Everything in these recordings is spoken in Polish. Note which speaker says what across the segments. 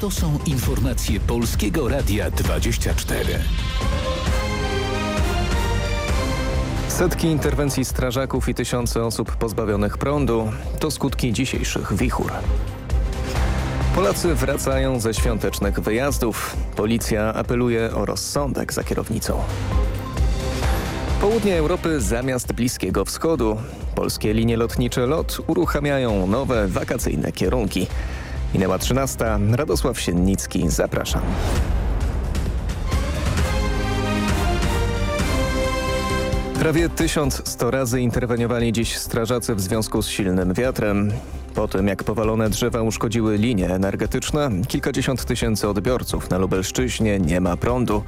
Speaker 1: To są informacje Polskiego Radia 24.
Speaker 2: Setki interwencji strażaków i tysiące osób pozbawionych prądu to skutki dzisiejszych wichur. Polacy wracają ze świątecznych wyjazdów. Policja apeluje o rozsądek za kierownicą. Południe Europy zamiast Bliskiego Wschodu. Polskie linie lotnicze LOT uruchamiają nowe wakacyjne kierunki. Minęła 13. Radosław Siennicki. Zapraszam. Prawie 1100 razy interweniowali dziś strażacy w związku z silnym wiatrem. Po tym, jak powalone drzewa uszkodziły linie energetyczne, kilkadziesiąt tysięcy odbiorców na Lubelszczyźnie nie ma prądu.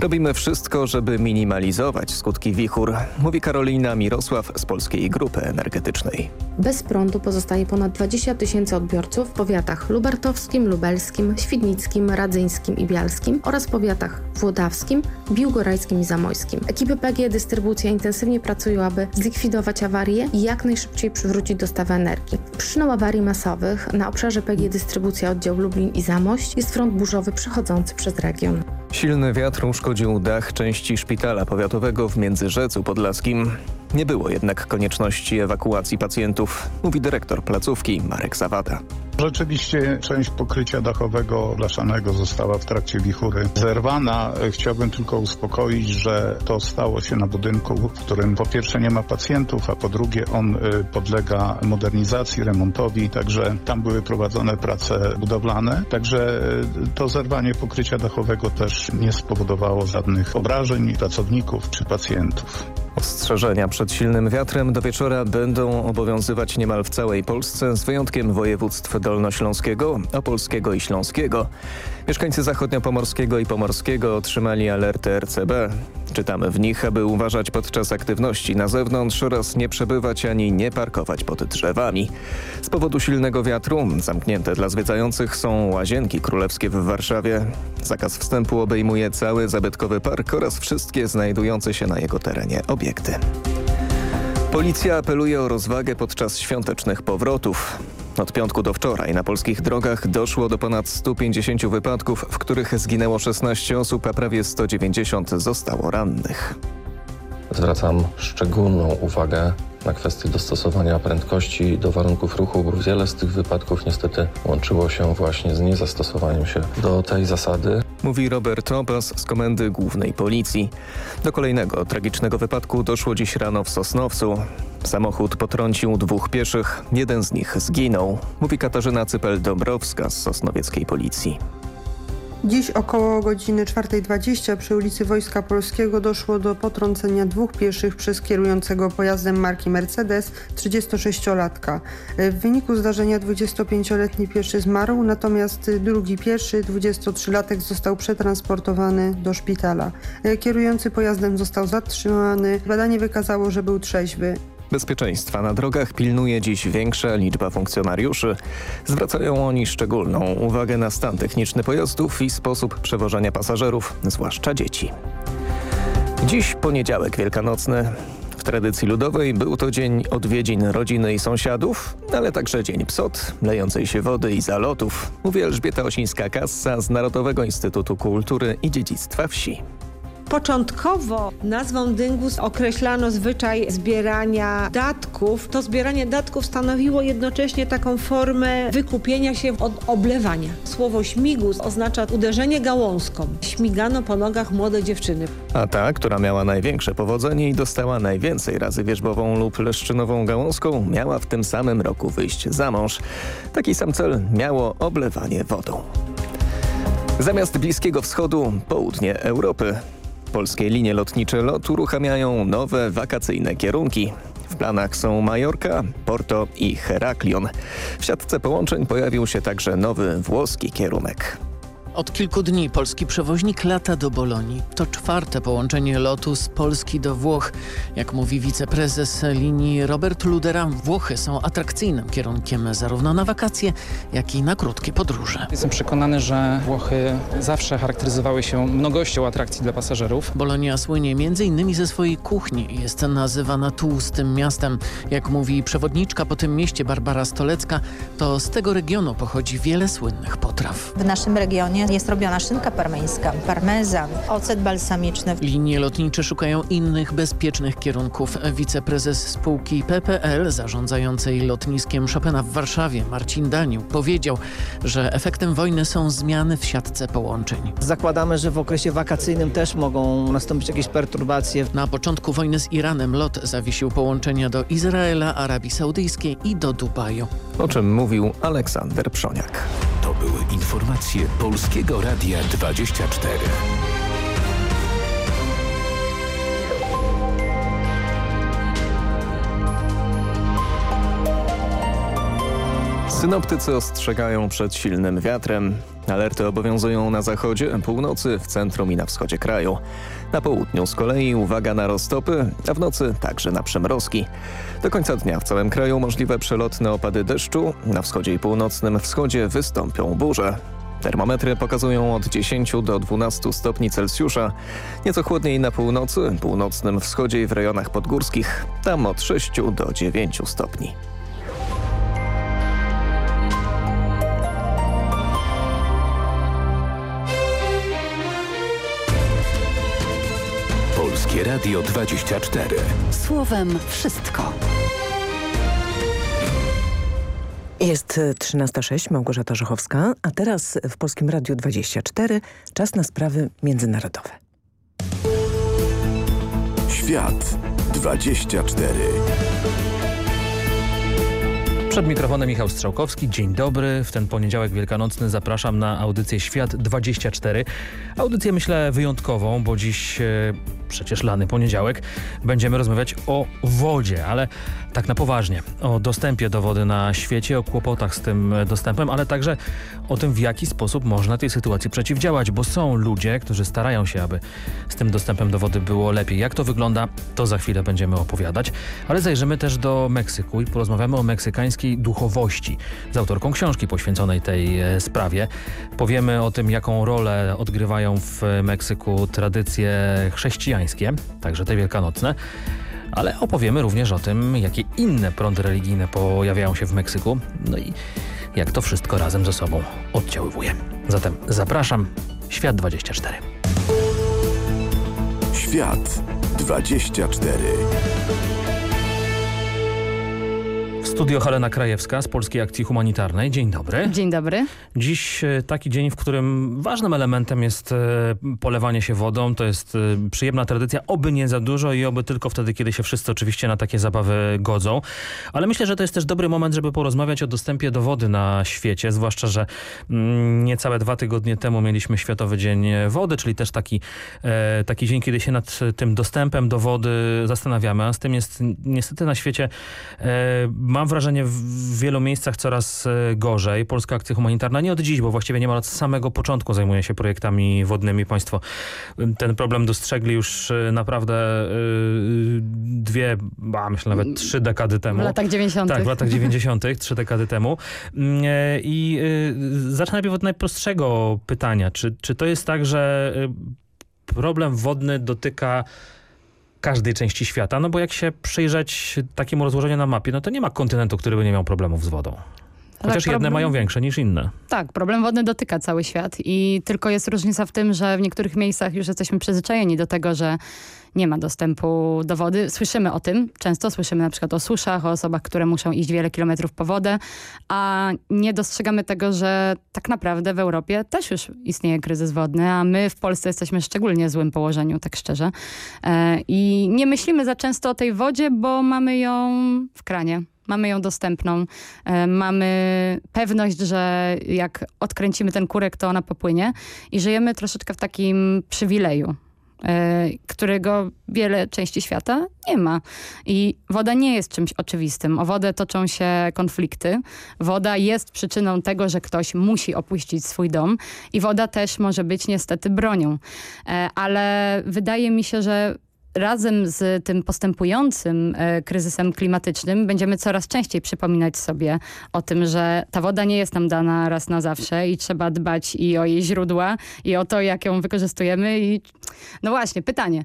Speaker 2: Robimy wszystko, żeby minimalizować skutki wichur, mówi Karolina Mirosław z Polskiej Grupy Energetycznej.
Speaker 3: Bez prądu pozostaje ponad 20 tysięcy odbiorców w powiatach lubartowskim, lubelskim, świdnickim, radzyńskim i bialskim oraz powiatach włodawskim, biłgorajskim i zamojskim. Ekipy PG Dystrybucja intensywnie pracują, aby zlikwidować awarię i jak najszybciej przywrócić dostawę energii. Przyczyną awarii masowych na obszarze PG Dystrybucja oddział Lublin i Zamość jest front burzowy przechodzący przez region.
Speaker 2: Silny wiatr uszkodził dach części szpitala powiatowego w Międzyrzecu Podlaskim. Nie było jednak konieczności ewakuacji pacjentów, mówi dyrektor placówki Marek Zawada.
Speaker 4: Rzeczywiście część pokrycia dachowego blaszanego została w trakcie wichury zerwana. Chciałbym tylko uspokoić, że to stało się na budynku, w którym po pierwsze nie ma pacjentów, a po drugie on y, podlega modernizacji, remontowi, także tam były prowadzone prace budowlane. Także y, to zerwanie pokrycia dachowego też nie spowodowało żadnych obrażeń pracowników czy pacjentów.
Speaker 2: Ostrzeżenia przed silnym wiatrem do wieczora będą obowiązywać niemal w całej Polsce z wyjątkiem województw dolnośląskiego, opolskiego i śląskiego. Mieszkańcy zachodniopomorskiego i pomorskiego otrzymali alerty RCB. Czytamy w nich, aby uważać podczas aktywności na zewnątrz oraz nie przebywać ani nie parkować pod drzewami. Z powodu silnego wiatru zamknięte dla zwiedzających są łazienki królewskie w Warszawie. Zakaz wstępu obejmuje cały zabytkowy park oraz wszystkie znajdujące się na jego terenie obiekty. Policja apeluje o rozwagę podczas świątecznych powrotów. Od piątku do wczoraj na polskich drogach doszło do ponad 150 wypadków, w których zginęło 16 osób, a prawie 190 zostało rannych.
Speaker 5: Zwracam szczególną uwagę na kwestię dostosowania prędkości do warunków ruchu, bo wiele z tych wypadków niestety łączyło się właśnie z niezastosowaniem się do tej zasady.
Speaker 2: Mówi Robert Obas z Komendy Głównej Policji. Do kolejnego tragicznego wypadku doszło dziś rano w Sosnowcu. Samochód potrącił dwóch pieszych, jeden z nich zginął, mówi Katarzyna Cypel-Dąbrowska z Sosnowieckiej Policji.
Speaker 6: Dziś około godziny 4.20 przy ulicy Wojska Polskiego doszło do potrącenia dwóch pieszych przez kierującego pojazdem marki Mercedes 36-latka. W wyniku zdarzenia 25-letni pieszy zmarł, natomiast drugi pieszy, 23-latek został przetransportowany do szpitala. Kierujący pojazdem został zatrzymany. Badanie wykazało, że był trzeźwy.
Speaker 2: Bezpieczeństwa na drogach pilnuje dziś większa liczba funkcjonariuszy. Zwracają oni szczególną uwagę na stan techniczny pojazdów i sposób przewożenia pasażerów, zwłaszcza dzieci. Dziś poniedziałek wielkanocny. W tradycji ludowej był to dzień odwiedzin rodziny i sąsiadów, ale także dzień psot, lejącej się wody i zalotów, mówi Elżbieta Osińska-Kassa z Narodowego Instytutu Kultury i Dziedzictwa Wsi.
Speaker 7: Początkowo nazwą dyngus określano zwyczaj zbierania datków. To zbieranie datków stanowiło jednocześnie taką formę wykupienia się od oblewania. Słowo śmigus oznacza uderzenie gałązką. Śmigano po nogach młode dziewczyny.
Speaker 2: A ta, która miała największe powodzenie i dostała najwięcej razy wierzbową lub leszczynową gałązką, miała w tym samym roku wyjść za mąż. Taki sam cel miało oblewanie wodą. Zamiast Bliskiego Wschodu, południe Europy. Polskie linie lotnicze LOT uruchamiają nowe wakacyjne kierunki. W planach są Majorka, Porto i Heraklion. W siatce połączeń pojawił się także nowy włoski kierunek.
Speaker 8: Od kilku dni polski przewoźnik lata do Bolonii. To czwarte połączenie lotu z Polski do Włoch. Jak mówi wiceprezes linii Robert Ludera, Włochy są atrakcyjnym kierunkiem zarówno na wakacje, jak i na krótkie podróże.
Speaker 9: Jestem przekonany, że Włochy zawsze charakteryzowały się mnogością atrakcji dla pasażerów.
Speaker 8: Bolonia słynie m.in. ze swojej kuchni. Jest nazywana tłustym miastem. Jak mówi przewodniczka po tym mieście Barbara Stolecka, to z tego regionu pochodzi wiele słynnych potraw.
Speaker 10: W naszym regionie jest robiona szynka parmeńska, parmezan, ocet balsamiczny.
Speaker 8: Linie lotnicze szukają innych bezpiecznych kierunków. Wiceprezes spółki PPL zarządzającej lotniskiem Chopina w Warszawie Marcin Danił powiedział, że efektem wojny są zmiany w siatce połączeń.
Speaker 11: Zakładamy, że w okresie wakacyjnym też mogą nastąpić jakieś perturbacje.
Speaker 8: Na początku wojny z Iranem lot zawiesił połączenia do Izraela, Arabii Saudyjskiej i do Dubaju.
Speaker 2: O czym mówił Aleksander Przoniak.
Speaker 1: To były informacje Polskiego Radia 24.
Speaker 2: Synoptycy ostrzegają przed silnym wiatrem. Alerty obowiązują na zachodzie, północy, w centrum i na wschodzie kraju. Na południu z kolei uwaga na roztopy, a w nocy także na przymrozki. Do końca dnia w całym kraju możliwe przelotne opady deszczu. Na wschodzie i północnym wschodzie wystąpią burze. Termometry pokazują od 10 do 12 stopni Celsjusza. Nieco chłodniej na północy, północnym wschodzie i w rejonach podgórskich. Tam od 6 do 9 stopni.
Speaker 1: Polskie Radio 24.
Speaker 12: Słowem wszystko.
Speaker 13: Jest 13.06, Małgorzata Żochowska, a teraz w Polskim Radiu 24 czas na sprawy międzynarodowe.
Speaker 1: Świat 24.
Speaker 14: Przed mikrofonem Michał Strzałkowski. Dzień dobry. W ten poniedziałek wielkanocny zapraszam na audycję Świat 24. Audycję myślę wyjątkową, bo dziś e, przecież lany poniedziałek będziemy rozmawiać o wodzie, ale tak na poważnie. O dostępie do wody na świecie, o kłopotach z tym dostępem, ale także o tym w jaki sposób można tej sytuacji przeciwdziałać, bo są ludzie, którzy starają się, aby z tym dostępem do wody było lepiej. Jak to wygląda, to za chwilę będziemy opowiadać, ale zajrzymy też do Meksyku i porozmawiamy o meksykańskiej duchowości z autorką książki poświęconej tej e, sprawie. Powiemy o tym, jaką rolę odgrywają w Meksyku tradycje chrześcijańskie, także te wielkanocne. Ale opowiemy również o tym, jakie inne prądy religijne pojawiają się w Meksyku. No i jak to wszystko razem ze sobą oddziaływuje. Zatem zapraszam. Świat 24.
Speaker 1: Świat 24.
Speaker 14: Studio Halena Krajewska z Polskiej Akcji Humanitarnej. Dzień dobry.
Speaker 15: Dzień dobry.
Speaker 14: Dziś e, taki dzień, w którym ważnym elementem jest e, polewanie się wodą. To jest e, przyjemna tradycja, oby nie za dużo i oby tylko wtedy, kiedy się wszyscy oczywiście na takie zabawy godzą. Ale myślę, że to jest też dobry moment, żeby porozmawiać o dostępie do wody na świecie, zwłaszcza, że mm, niecałe dwa tygodnie temu mieliśmy Światowy Dzień Wody, czyli też taki, taki dzień, kiedy się nad tym dostępem do wody zastanawiamy, a z tym jest niestety na świecie mam wrażenie w wielu miejscach coraz gorzej. Polska Akcja Humanitarna nie od dziś, bo właściwie niemal od samego początku zajmuje się projektami wodnymi. Państwo ten problem dostrzegli już naprawdę dwie, a myślę nawet trzy dekady temu.
Speaker 15: W latach 90.
Speaker 14: Tak, w latach 90. trzy dekady temu. I zacznę najpierw od najprostszego pytania. Czy, czy to jest tak, że problem wodny dotyka każdej części świata, no bo jak się przyjrzeć takiemu rozłożeniu na mapie, no to nie ma kontynentu, który by nie miał problemów z wodą. Chociaż tak, jedne mają większe niż inne.
Speaker 15: Tak, problem wodny dotyka cały świat i tylko jest różnica w tym, że w niektórych miejscach już jesteśmy przyzwyczajeni do tego, że nie ma dostępu do wody. Słyszymy o tym, często słyszymy na przykład o suszach, o osobach, które muszą iść wiele kilometrów po wodę, a nie dostrzegamy tego, że tak naprawdę w Europie też już istnieje kryzys wodny, a my w Polsce jesteśmy w szczególnie złym położeniu, tak szczerze. I nie myślimy za często o tej wodzie, bo mamy ją w kranie mamy ją dostępną, mamy pewność, że jak odkręcimy ten kurek, to ona popłynie i żyjemy troszeczkę w takim przywileju e, którego wiele części świata nie ma. I woda nie jest czymś oczywistym. O wodę toczą się konflikty. Woda jest przyczyną tego, że ktoś musi opuścić swój dom i woda też może być niestety bronią. E, ale wydaje mi się, że razem z tym postępującym e, kryzysem klimatycznym będziemy coraz częściej przypominać sobie o tym, że ta woda nie jest nam dana raz na zawsze i trzeba dbać i o jej źródła i o to, jak ją wykorzystujemy. I no właśnie, pytanie,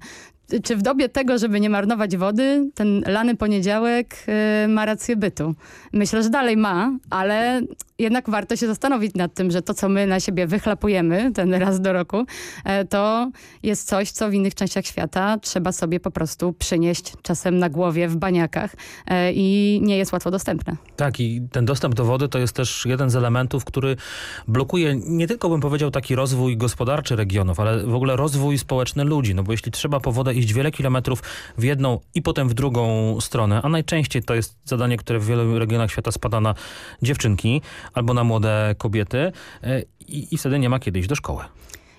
Speaker 15: czy w dobie tego, żeby nie marnować wody, ten lany poniedziałek yy, ma rację bytu? Myślę, że dalej ma, ale jednak warto się zastanowić nad tym, że to, co my na siebie wychlapujemy ten raz do roku, e, to jest coś, co w innych częściach świata trzeba sobie po prostu przynieść czasem na głowie w baniakach e, i nie jest łatwo dostępne.
Speaker 14: Tak i ten dostęp do wody to jest też jeden z elementów, który blokuje nie tylko bym powiedział taki rozwój gospodarczy regionów, ale w ogóle rozwój społeczny ludzi, no bo jeśli trzeba po wodę iść wiele kilometrów w jedną i potem w drugą stronę, a najczęściej to jest zadanie, które w wielu regionach świata spada na dziewczynki, albo na młode kobiety e, i, i wtedy nie ma kiedy iść do szkoły.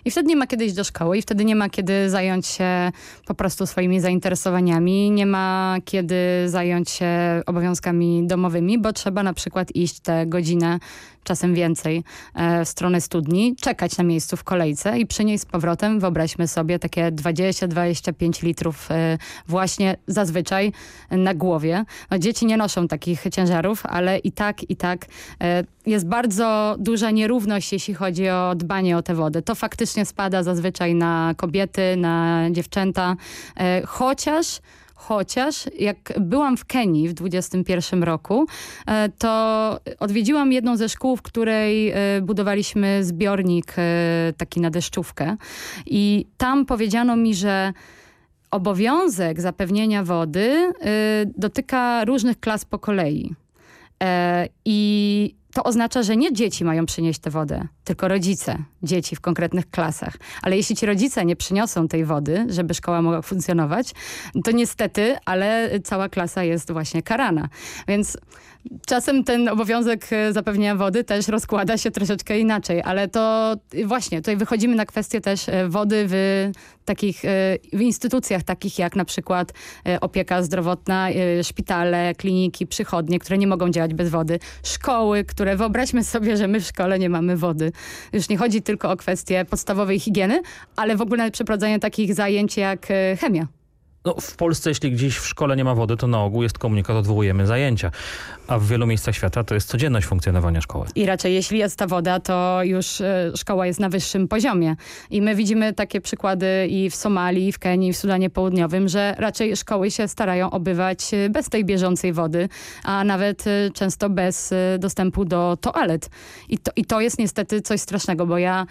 Speaker 15: I wtedy nie ma kiedy iść do szkoły i wtedy nie ma kiedy zająć się po prostu swoimi zainteresowaniami, nie ma kiedy zająć się obowiązkami domowymi, bo trzeba na przykład iść tę godzinę czasem więcej e, w stronę studni, czekać na miejscu w kolejce i przynieść z powrotem, wyobraźmy sobie, takie 20-25 litrów e, właśnie zazwyczaj na głowie. No, dzieci nie noszą takich ciężarów, ale i tak, i tak e, jest bardzo duża nierówność, jeśli chodzi o dbanie o tę wodę. To faktycznie spada zazwyczaj na kobiety, na dziewczęta, chociaż Chociaż jak byłam w Kenii w 21 roku, e, to odwiedziłam jedną ze szkół, w której e, budowaliśmy zbiornik e, taki na deszczówkę. I tam powiedziano mi, że obowiązek zapewnienia wody dotyka różnych klas po kolei. I to oznacza, że nie dzieci mają przynieść tę wodę, tylko rodzice, dzieci w konkretnych klasach. Ale jeśli ci rodzice nie przyniosą tej wody, żeby szkoła mogła funkcjonować, to niestety, ale cała klasa jest właśnie karana. Więc czasem ten obowiązek e, zapewnienia wody też rozkłada się troszeczkę inaczej, ale to właśnie, tutaj wychodzimy na kwestię też e, wody w takich e, w instytucjach takich jak na przykład opieka zdrowotna, szpitale, kliniki, przychodnie, które nie mogą działać bez wody, szkoły, które wyobraźmy sobie, że my w szkole nie mamy wody. Już nie chodzi tylko o kwestię podstawowej higieny, ale w ogóle przeprowadzanie takich zajęć jak chemia.
Speaker 14: No, w Polsce, jeśli gdzieś w szkole nie ma wody, to na ogół jest komunikat, odwołujemy zajęcia. A w wielu miejscach świata to jest codzienność funkcjonowania szkoły.
Speaker 15: I raczej jeśli jest ta woda, to już y, szkoła jest na wyższym poziomie. I my widzimy takie przykłady i w Somalii, i w Kenii, i w Sudanie Południowym, że raczej szkoły się starają obywać e, bez tej bieżącej wody, a nawet y, często bez dostępu do toalet. I to, I to jest niestety coś strasznego, bo ja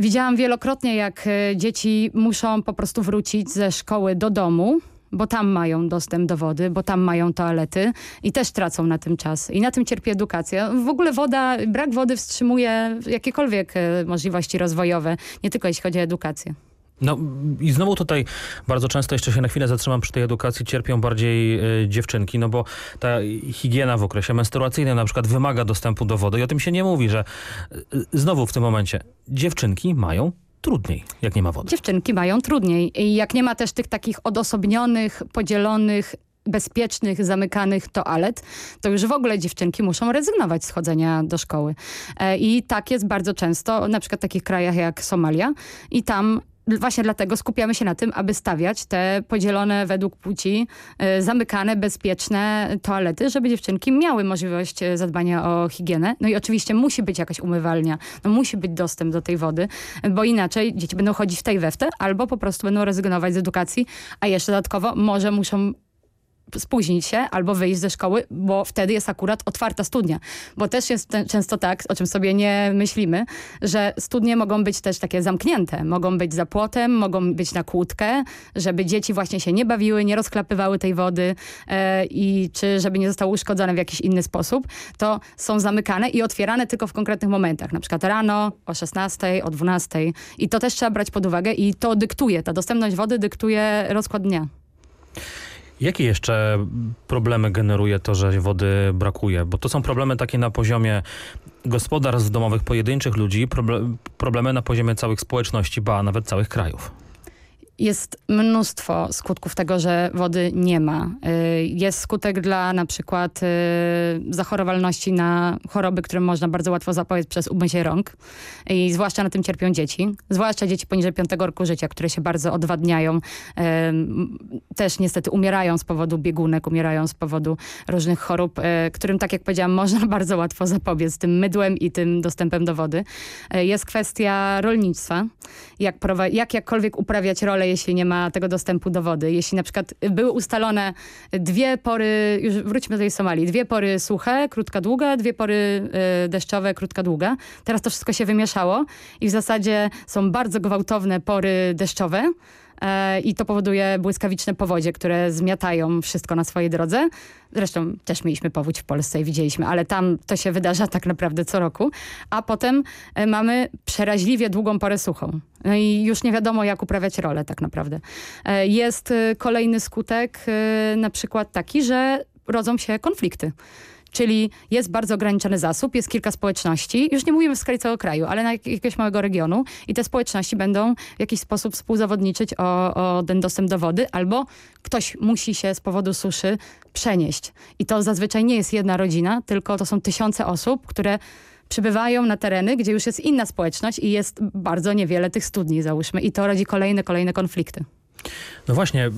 Speaker 15: Widziałam wielokrotnie, jak e, dzieci muszą po prostu wrócić ze szkoły do domu, bo tam mają dostęp do wody, bo tam mają toalety i też tracą na tym czas. I na tym cierpi edukacja. W ogóle woda, brak wody wstrzymuje jakiekolwiek e, możliwości rozwojowe, nie tylko jeśli chodzi o edukację.
Speaker 14: No i znowu tutaj bardzo często, jeszcze się na chwilę zatrzymam przy tej edukacji, cierpią bardziej y, dziewczynki, no bo ta higiena w okresie menstruacyjnym na przykład wymaga dostępu do wody i o tym się nie mówi, że y, znowu w tym momencie dziewczynki mają trudniej, jak nie ma wody.
Speaker 15: Dziewczynki mają trudniej i jak nie ma też tych takich odosobnionych, podzielonych bezpiecznych, zamykanych toalet, to już w ogóle dziewczynki muszą rezygnować z chodzenia do szkoły. E, I tak jest bardzo często, na przykład w takich krajach jak Somalia i tam właśnie dlatego skupiamy się na tym, aby stawiać te podzielone według płci, y, zamykane, bezpieczne toalety, żeby dziewczynki miały możliwość e, zadbania o higienę. No i oczywiście musi być jakaś umywalnia, no musi być dostęp do tej wody, bo inaczej dzieci będą chodzić w tej we albo po prostu będą rezygnować z edukacji, a jeszcze dodatkowo może muszą spóźnić się albo wyjść ze szkoły, bo wtedy jest akurat otwarta studnia. Bo też jest często tak, o czym sobie nie myślimy, że studnie mogą być też takie zamknięte. Mogą być za płotem, mogą być na kłódkę, żeby dzieci właśnie się nie bawiły, nie rozklapywały tej wody e, i czy żeby nie zostały uszkodzone w jakiś inny sposób, to są zamykane i otwierane tylko w konkretnych momentach. Na przykład rano, o 16, o 12 i to też trzeba brać pod uwagę i to dyktuje, ta dostępność wody dyktuje rozkład dnia.
Speaker 14: Jakie jeszcze problemy generuje to, że wody brakuje? Bo to są problemy takie na poziomie gospodarstw domowych, pojedynczych ludzi, problemy na poziomie całych społeczności, ba nawet całych krajów.
Speaker 15: Jest mnóstwo skutków tego, że wody nie ma. Y, jest skutek dla na przykład y, zachorowalności na choroby, które można bardzo łatwo zapobiec przez umycie rąk. I zwłaszcza na tym cierpią dzieci. Zwłaszcza dzieci poniżej piątego roku życia, które się bardzo odwadniają. Y, też niestety umierają z powodu biegunek, umierają z powodu różnych chorób, którym, tak jak powiedziałam, można bardzo łatwo zapobiec tym mydłem i tym dostępem do wody. Jest kwestia rolnictwa. Jak, jak jakkolwiek uprawiać rolę jeśli nie ma tego dostępu do wody. Jeśli na przykład były ustalone dwie pory, już wróćmy do tej Somalii, dwie pory suche, krótka, długa, dwie pory y, deszczowe, krótka, długa. Teraz to wszystko się wymieszało i w zasadzie są bardzo gwałtowne pory deszczowe, E, i to powoduje błyskawiczne powodzie, które zmiatają wszystko na swojej drodze. Zresztą też mieliśmy powódź w Polsce i widzieliśmy, ale tam to się wydarza tak naprawdę co roku. A potem e, mamy przeraźliwie długą porę suchą. No i już nie wiadomo, jak uprawiać rolę tak naprawdę. E, jest kolejny skutek, na przykład taki, że rodzą się konflikty czyli jest bardzo ograniczony zasób, jest kilka społeczności, już nie mówimy w skali całego kraju, ale na jakiegoś małego regionu i te społeczności będą w jakiś sposób współzawodniczyć o, o ten dostęp do wody, albo ktoś musi się z powodu suszy przenieść. I to zazwyczaj nie jest jedna rodzina, tylko to są tysiące osób, które przybywają na tereny, gdzie już jest inna społeczność i jest bardzo niewiele tych studni, załóżmy. I to rodzi kolejne, kolejne konflikty.
Speaker 14: No właśnie,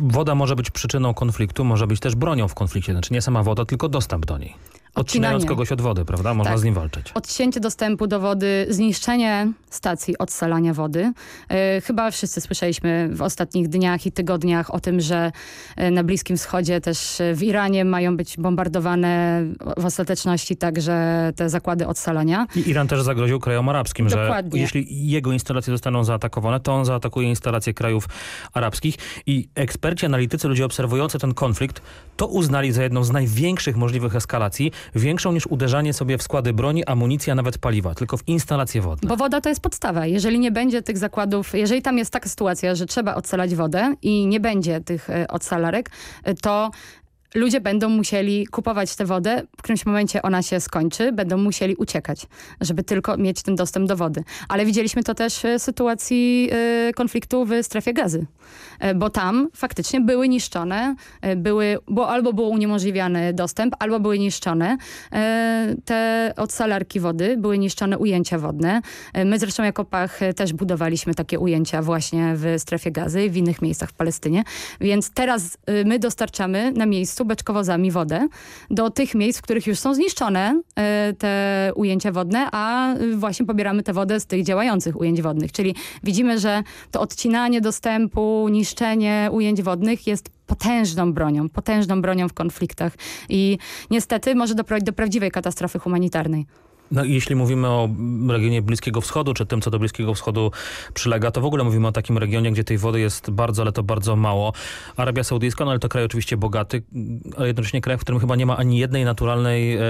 Speaker 14: woda może być przyczyną konfliktu, może być też bronią w konflikcie. Znaczy nie sama woda, tylko dostęp do niej. Odcinając kogoś od wody, prawda? Można tak. z nim walczyć.
Speaker 15: Odcięcie dostępu do wody, zniszczenie stacji odsalania wody. Yy, chyba wszyscy słyszeliśmy w ostatnich dniach i tygodniach o tym, że yy, na Bliskim Wschodzie, też w Iranie mają być bombardowane w ostateczności także te zakłady odsalania.
Speaker 14: I Iran też zagroził krajom arabskim, Dokładnie. że jeśli jego instalacje zostaną zaatakowane, to on zaatakuje instalacje krajów arabskich. I eksperci, analitycy, ludzie obserwujący ten konflikt, to uznali za jedną z największych możliwych eskalacji większą niż uderzanie sobie w składy broni, amunicji, a nawet paliwa, tylko w instalacje wodne.
Speaker 15: Bo woda to jest podstawa. Jeżeli nie będzie tych zakładów, jeżeli tam jest taka sytuacja, że trzeba odsalać wodę i nie będzie tych e, odsalarek, e, to ludzie będą musieli kupować tę wodę, w którymś momencie ona się skończy, będą musieli uciekać, żeby tylko mieć ten dostęp do wody. Ale widzieliśmy to też w sytuacji y, konfliktu w strefie gazy, y, bo tam faktycznie były niszczone, były, bo albo był uniemożliwiany dostęp, albo były niszczone te odsalarki wody, były niszczone ujęcia wodne. My zresztą jako Pach też budowaliśmy takie ujęcia właśnie w strefie gazy w innych miejscach w Palestynie, więc teraz my dostarczamy na miejscu beczkowozami wodę do tych miejsc, w których już są zniszczone e, te ujęcia wodne, a właśnie pobieramy tę wodę z tych działających ujęć wodnych. Czyli widzimy, że to odcinanie dostępu, niszczenie ujęć wodnych jest potężną bronią, potężną bronią w konfliktach i niestety może doprowadzić do prawdziwej katastrofy humanitarnej.
Speaker 14: No jeśli mówimy o regionie Bliskiego Wschodu, czy tym, co do Bliskiego Wschodu przylega, to w ogóle mówimy o takim regionie, gdzie tej wody jest bardzo, ale to bardzo mało. Arabia Saudyjska, no ale to kraj oczywiście bogaty, ale jednocześnie kraj, w którym chyba nie ma ani jednej naturalnej e,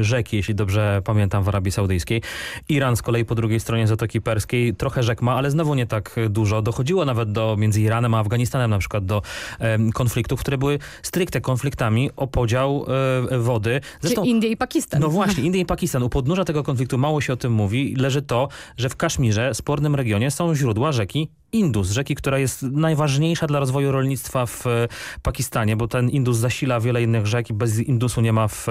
Speaker 14: rzeki, jeśli dobrze pamiętam, w Arabii Saudyjskiej. Iran z kolei po drugiej stronie Zatoki Perskiej trochę rzek ma, ale znowu nie tak dużo. Dochodziło nawet do, między Iranem a Afganistanem na przykład, do e, konfliktów, które były stricte konfliktami o podział e, wody.
Speaker 15: Zresztą, Czy Indie i Pakistan.
Speaker 14: No właśnie, Indie i Pakistan. U podnóża tego konfliktu mało się o tym mówi, leży to, że w Kaszmirze, spornym regionie, są źródła rzeki Indus, rzeki, która jest najważniejsza dla rozwoju rolnictwa w e, Pakistanie, bo ten Indus zasila wiele innych rzek i bez Indusu nie ma w,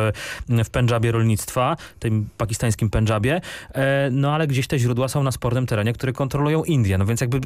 Speaker 14: w Pendżabie rolnictwa, tym pakistańskim Pendżabie, e, no ale gdzieś te źródła są na spornym terenie, który kontrolują Indie, no więc jakby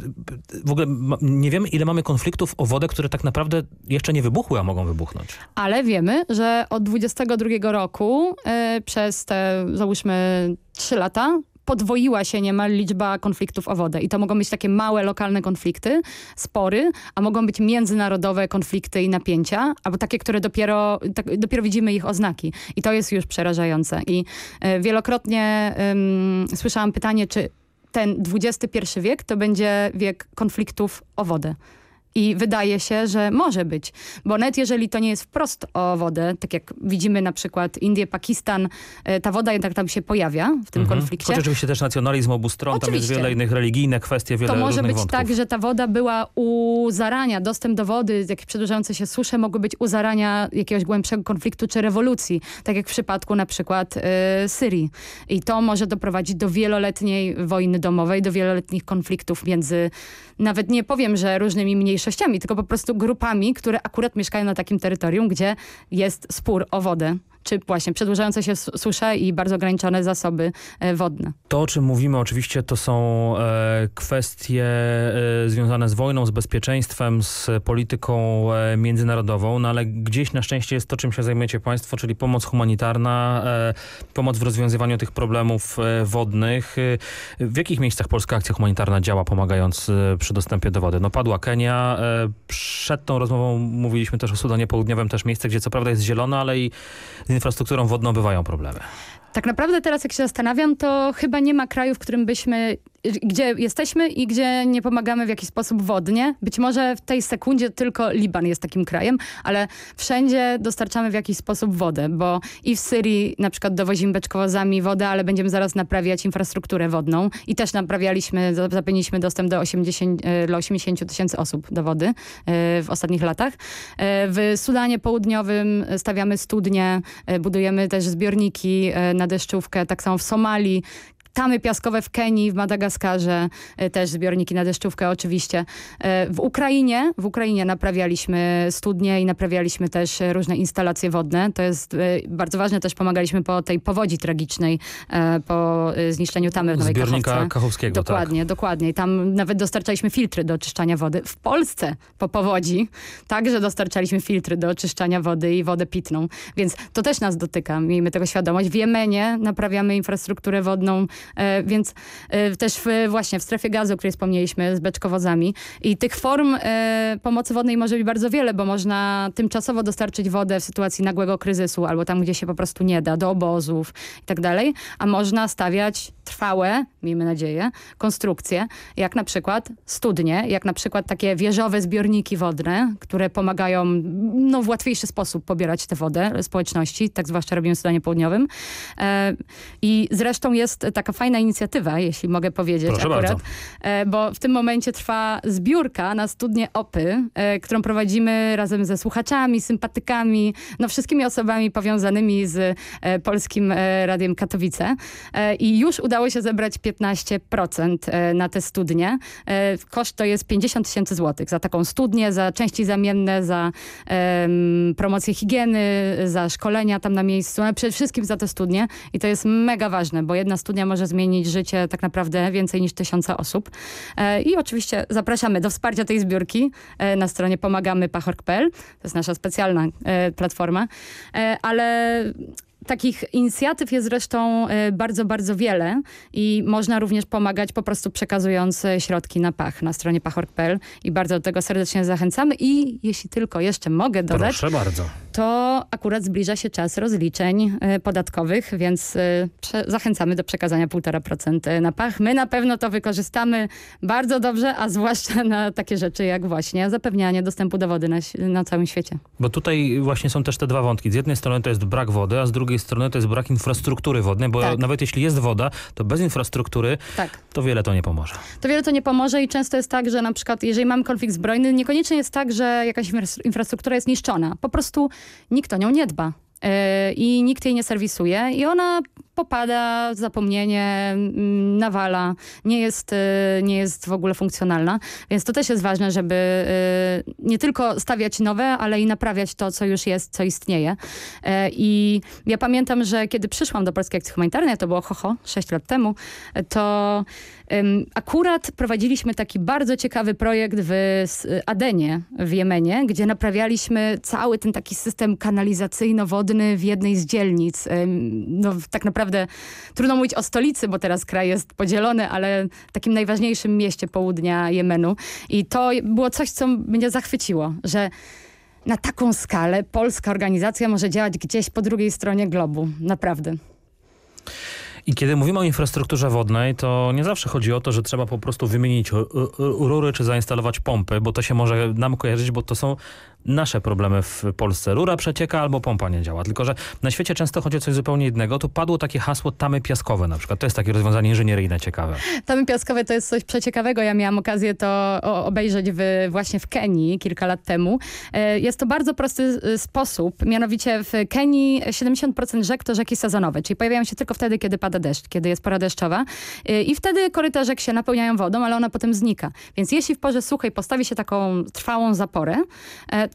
Speaker 14: w ogóle nie wiemy ile mamy konfliktów o wodę, które tak naprawdę jeszcze nie wybuchły, a mogą wybuchnąć.
Speaker 15: Ale wiemy, że od 22 roku yy, przez te załóżmy 3 lata podwoiła się niemal liczba konfliktów o wodę. I to mogą być takie małe, lokalne konflikty, spory, a mogą być międzynarodowe konflikty i napięcia, albo takie, które dopiero, tak, dopiero widzimy ich oznaki. I to jest już przerażające. I y, wielokrotnie słyszałam pytanie, czy ten XXI wiek to będzie wiek konfliktów o wodę. I wydaje się, że może być, bo nawet jeżeli to nie jest wprost o wodę, tak jak widzimy na przykład Indię, Pakistan, e, ta woda jednak tam się pojawia w tym
Speaker 14: Mhm.
Speaker 15: konflikcie.
Speaker 14: Choć oczywiście też nacjonalizm obu stron, tam jest
Speaker 15: Oczywiście.
Speaker 14: wiele innych religijnych kwestii, wiele
Speaker 15: To może być
Speaker 14: wątków.
Speaker 15: tak, że ta woda była u zarania, dostęp do wody, jakieś przedłużające się susze mogły być u zarania jakiegoś głębszego konfliktu czy rewolucji, tak jak w przypadku na przykład y, Syrii. I to może doprowadzić do wieloletniej wojny domowej, do wieloletnich konfliktów między, nawet nie powiem, że różnymi mniejszościami, tylko po prostu grupami, które akurat mieszkają na takim terytorium, gdzie jest spór o wodę. Czy właśnie przedłużające się su- susze i bardzo ograniczone zasoby e, wodne.
Speaker 14: To, o czym mówimy oczywiście, to są e, kwestie e, związane z wojną, z bezpieczeństwem, z polityką międzynarodową, no ale gdzieś na szczęście jest to, czym się zajmujecie państwo, czyli pomoc humanitarna, pomoc w rozwiązywaniu tych problemów wodnych. W jakich miejscach polska akcja humanitarna działa, pomagając przy dostępie do wody? No padła Kenia, przed tą rozmową mówiliśmy też o Sudanie Południowym, też miejsce, gdzie co prawda jest zielone, ale i z infrastrukturą wodną bywają problemy.
Speaker 15: Tak naprawdę teraz jak się zastanawiam, to chyba nie ma kraju, w którym byśmy, gdzie jesteśmy i gdzie nie pomagamy w jakiś sposób wodnie. Być może w tej sekundzie tylko Liban jest takim krajem, ale wszędzie dostarczamy w jakiś sposób wodę, bo i w Syrii na przykład dowozimy beczkowozami wodę, ale będziemy zaraz naprawiać infrastrukturę wodną i też naprawialiśmy, za- zapewniliśmy dostęp do 80 e, dla 80 tysięcy osób do wody e, w ostatnich latach. E, W Sudanie Południowym stawiamy studnie, e, budujemy też zbiorniki na deszczówkę, tak samo w Somalii. Tamy piaskowe w Kenii, w Madagaskarze, e, też zbiorniki na deszczówkę oczywiście. E, W Ukrainie, w Ukrainie naprawialiśmy studnie i naprawialiśmy też różne instalacje wodne. To jest e, bardzo ważne, też pomagaliśmy po tej powodzi tragicznej, po zniszczeniu tamy w Nowej
Speaker 14: Zbiornika
Speaker 15: Kachowce.
Speaker 14: Kachowskiego, tak.
Speaker 15: Dokładnie, dokładnie. I tam nawet dostarczaliśmy filtry do oczyszczania wody. W Polsce po powodzi także dostarczaliśmy filtry do oczyszczania wody i wodę pitną. Więc to też nas dotyka, miejmy tego świadomość. W Jemenie naprawiamy infrastrukturę wodną, więc e, też w, właśnie w strefie gazu, o której wspomnieliśmy, z beczkowozami. I tych form e, pomocy wodnej może być bardzo wiele, bo można tymczasowo dostarczyć wodę w sytuacji nagłego kryzysu albo tam, gdzie się po prostu nie da, do obozów i tak dalej, a można stawiać trwałe, miejmy nadzieję, konstrukcje, jak na przykład studnie, jak na przykład takie wieżowe zbiorniki wodne, które pomagają no, w łatwiejszy sposób pobierać tę wodę społeczności, tak zwłaszcza robimy w Sudanie Południowym. E, I zresztą jest taka fajna inicjatywa, jeśli mogę powiedzieć
Speaker 14: Proszę
Speaker 15: akurat,
Speaker 14: bardzo.
Speaker 15: e, bo w tym momencie trwa zbiórka na studnię OPY, e, którą prowadzimy razem ze słuchaczami, sympatykami, no wszystkimi osobami powiązanymi z e, Polskim Radiem Katowice. I już udało się zebrać 15% e, na te studnie. Koszt to jest 50 tysięcy złotych za taką studnię, za części zamienne, za em, promocję higieny, za szkolenia tam na miejscu, ale przede wszystkim za te studnie. I to jest mega ważne, bo jedna studnia może zmienić życie tak naprawdę więcej niż tysiąca osób. E, I oczywiście zapraszamy do wsparcia tej zbiórki e, na stronie pomagamy.pachork.pl. To jest nasza specjalna e, platforma. Ale Takich inicjatyw jest zresztą bardzo, bardzo wiele i można również pomagać po prostu przekazując środki na pach na stronie pachork.pl i bardzo do tego serdecznie zachęcamy i jeśli tylko jeszcze mogę dodać,
Speaker 14: Proszę bardzo.
Speaker 15: To akurat zbliża się czas rozliczeń e, podatkowych, więc e, zachęcamy do przekazania 1,5% na pach. My na pewno to wykorzystamy bardzo dobrze, a zwłaszcza na takie rzeczy jak właśnie zapewnianie dostępu do wody na, na całym świecie.
Speaker 14: Bo tutaj właśnie są też te dwa wątki. Z jednej strony to jest brak wody, a z drugiej strony to jest brak infrastruktury wodnej, bo
Speaker 15: Tak.
Speaker 14: nawet jeśli jest woda, to bez infrastruktury
Speaker 15: Tak.
Speaker 14: to wiele to nie pomoże.
Speaker 15: To wiele to nie pomoże i często jest tak, że na przykład jeżeli mamy konflikt zbrojny, niekoniecznie jest tak, że jakaś infra- infrastruktura jest niszczona. Po prostu nikt o nią nie dba. yy, I nikt jej nie serwisuje i ona popada, zapomnienie, mm, nawala, nie jest, yy, nie jest w ogóle funkcjonalna. Więc to też jest ważne, żeby yy, nie tylko stawiać nowe, ale i naprawiać to, co już jest, co istnieje. Yy, I ja pamiętam, że kiedy przyszłam do Polskiej Akcji Humanitarnej, to było hoho, 6 lat temu, to Akurat prowadziliśmy taki bardzo ciekawy projekt w Adenie w Jemenie, gdzie naprawialiśmy cały ten taki system kanalizacyjno-wodny w jednej z dzielnic. No, tak naprawdę trudno mówić o stolicy, bo teraz kraj jest podzielony, ale takim najważniejszym mieście południa Jemenu. I to było coś, co mnie zachwyciło, że na taką skalę polska organizacja może działać gdzieś po drugiej stronie globu. Naprawdę.
Speaker 14: I kiedy mówimy o infrastrukturze wodnej, to nie zawsze chodzi o to, że trzeba po prostu wymienić rury czy zainstalować pompy, bo to się może nam kojarzyć, bo to są nasze problemy w Polsce. Rura przecieka albo pompa nie działa. Tylko, że na świecie często chodzi o coś zupełnie innego. Tu padło takie hasło tamy piaskowe na przykład. To jest takie rozwiązanie inżynieryjne ciekawe.
Speaker 15: Tamy piaskowe to jest coś przeciekawego. Ja miałam okazję to obejrzeć w, właśnie w Kenii kilka lat temu. E, jest to bardzo prosty e, sposób. Mianowicie w Kenii 70% rzek to rzeki sezonowe, czyli pojawiają się tylko wtedy, kiedy pada deszcz, kiedy jest pora deszczowa. E, I wtedy koryta rzek się napełniają wodą, ale ona potem znika. Więc jeśli w porze suchej postawi się taką trwałą zaporę,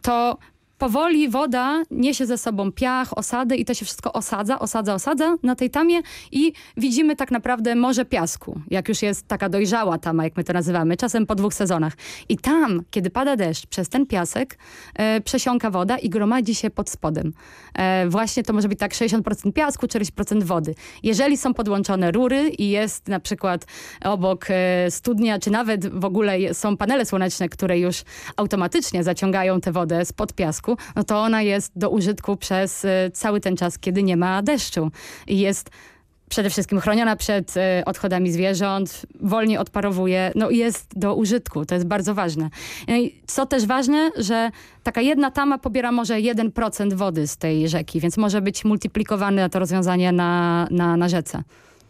Speaker 15: to powoli woda niesie ze sobą piach, osady i to się wszystko osadza, osadza, osadza na tej tamie i widzimy tak naprawdę morze piasku, jak już jest taka dojrzała tama, jak my to nazywamy, czasem po dwóch sezonach. I tam, kiedy pada deszcz, przez ten piasek e, przesiąka woda i gromadzi się pod spodem. E, właśnie to może być tak 60% piasku, 40% wody. Jeżeli są podłączone rury i jest na przykład obok e, studnia, czy nawet w ogóle są panele słoneczne, które już automatycznie zaciągają tę wodę spod piasku, no to ona jest do użytku przez y, cały ten czas, kiedy nie ma deszczu. I jest przede wszystkim chroniona przed y, odchodami zwierząt, wolniej odparowuje, no jest do użytku, to jest bardzo ważne. No co też ważne, że taka jedna tama pobiera może 1% wody z tej rzeki, więc może być multiplikowane to rozwiązanie na, na, na rzece.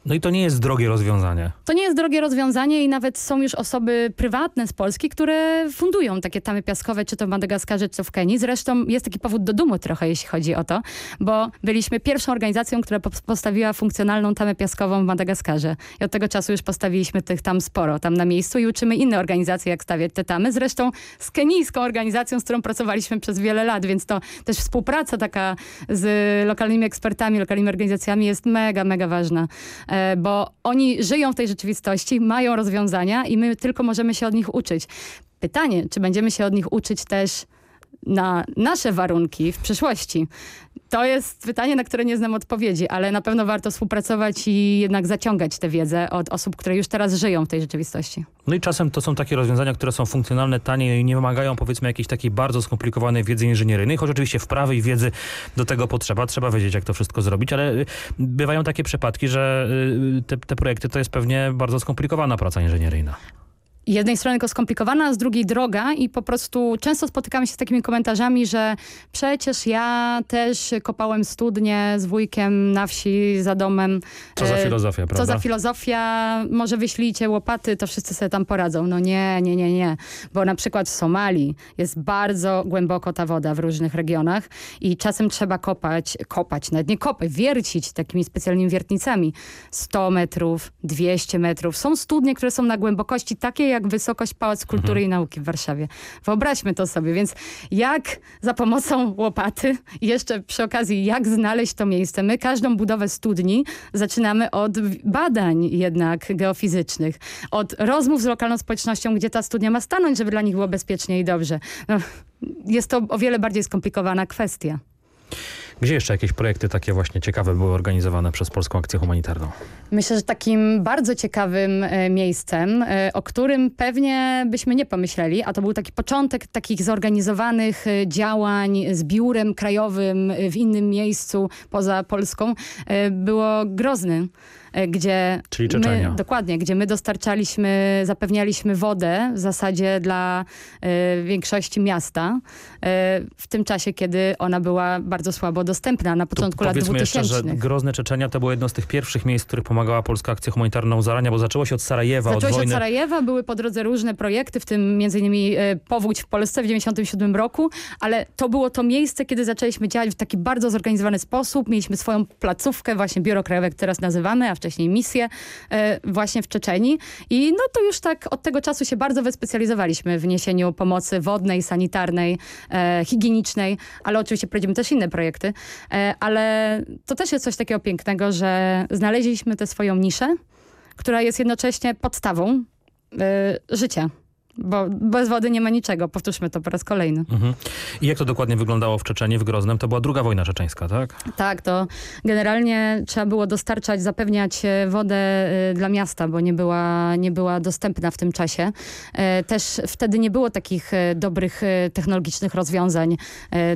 Speaker 14: No i to nie jest drogie rozwiązanie.
Speaker 15: To nie jest drogie rozwiązanie i nawet są już osoby prywatne z Polski, które fundują takie tamy piaskowe, czy to w Madagaskarze, czy to w Kenii. Zresztą jest taki powód do dumy trochę, jeśli chodzi o to, bo byliśmy pierwszą organizacją, która postawiła funkcjonalną tamę piaskową w Madagaskarze. I od tego czasu już postawiliśmy tych tam sporo, tam na miejscu i uczymy inne organizacje, jak stawiać te tamy. Zresztą z kenijską organizacją, z którą pracowaliśmy przez wiele lat, więc to też współpraca taka z lokalnymi ekspertami, lokalnymi organizacjami jest mega, mega ważna. E, bo oni żyją w tej rzeczywistości, mają rozwiązania i my tylko możemy się od nich uczyć. Pytanie, czy będziemy się od nich uczyć też na nasze warunki w przyszłości? To jest pytanie, na które nie znam odpowiedzi, ale na pewno warto współpracować i jednak zaciągać tę wiedzę od osób, które już teraz żyją w tej rzeczywistości.
Speaker 14: No i czasem to są takie rozwiązania, które są funkcjonalne, tanie i nie wymagają powiedzmy jakiejś takiej bardzo skomplikowanej wiedzy inżynieryjnej, choć oczywiście wprawy i wiedzy do tego potrzeba, trzeba wiedzieć jak to wszystko zrobić, ale y, bywają takie przypadki, że y, te, te projekty to jest pewnie bardzo skomplikowana praca inżynieryjna
Speaker 15: jednej strony tylko skomplikowana, a z drugiej droga i po prostu często spotykamy się z takimi komentarzami, że przecież ja też kopałem studnie z wujkiem na wsi za domem.
Speaker 14: Co za e, filozofia, prawda?
Speaker 15: Co za filozofia, może wyślijcie łopaty, to wszyscy sobie tam poradzą. No nie, nie, nie, nie. Bo na przykład w Somalii jest bardzo głęboko ta woda w różnych regionach i czasem trzeba kopać, kopać, nawet nie kopać, wiercić takimi specjalnymi wiertnicami. 100 metrów, 200 metrów. Są studnie, które są na głębokości takiej jak wysokość Pałac Kultury mhm. i Nauki w Warszawie. Wyobraźmy to sobie. Więc jak za pomocą łopaty jeszcze przy okazji jak znaleźć to miejsce? My każdą budowę studni zaczynamy od badań jednak geofizycznych. Od rozmów z lokalną społecznością, gdzie ta studnia ma stanąć, żeby dla nich było bezpiecznie i dobrze. No, jest to o wiele bardziej skomplikowana kwestia.
Speaker 14: Gdzie jeszcze jakieś projekty takie właśnie ciekawe były organizowane przez Polską Akcję Humanitarną?
Speaker 15: Myślę, że takim bardzo ciekawym e, miejscem, e, o którym pewnie byśmy nie pomyśleli, a to był taki początek takich zorganizowanych e, działań z biurem krajowym w innym miejscu poza Polską, było Grozny. E, gdzie
Speaker 14: Czyli My,
Speaker 15: dokładnie, gdzie my dostarczaliśmy, zapewnialiśmy wodę w zasadzie dla y, większości miasta y, w tym czasie, kiedy ona była bardzo słabo dostępna na początku lat 2000.
Speaker 14: jeszcze, że Grozny Czeczenia to było jedno z tych pierwszych miejsc, w których pomagała Polska Akcja Humanitarna zarania, bo zaczęło się od Sarajewa.
Speaker 15: Zaczęło
Speaker 14: od
Speaker 15: się od Sarajewa, były po drodze różne projekty, w tym między innymi powódź w Polsce w 97 roku, ale to było to miejsce, kiedy zaczęliśmy działać w taki bardzo zorganizowany sposób. Mieliśmy swoją placówkę, właśnie Biuro Krajowe, jak teraz nazywamy, a wcześniej misję e, właśnie w Czeczeni. I no to już tak od tego czasu się bardzo wyspecjalizowaliśmy w niesieniu pomocy wodnej, sanitarnej, e, higienicznej, ale oczywiście prowadzimy też inne projekty, e, ale to też jest coś takiego pięknego, że znaleźliśmy tę swoją niszę, która jest jednocześnie podstawą życia bo bez wody nie ma niczego. Powtórzmy to po raz kolejny.
Speaker 14: Mhm. I jak to dokładnie wyglądało w Czeczeniu, w Groznem? To była druga wojna czeczeńska, tak?
Speaker 15: Tak, to generalnie trzeba było dostarczać, zapewniać e, wodę e, dla miasta, bo nie była, nie była dostępna w tym czasie. E, też wtedy nie było takich dobrych technologicznych rozwiązań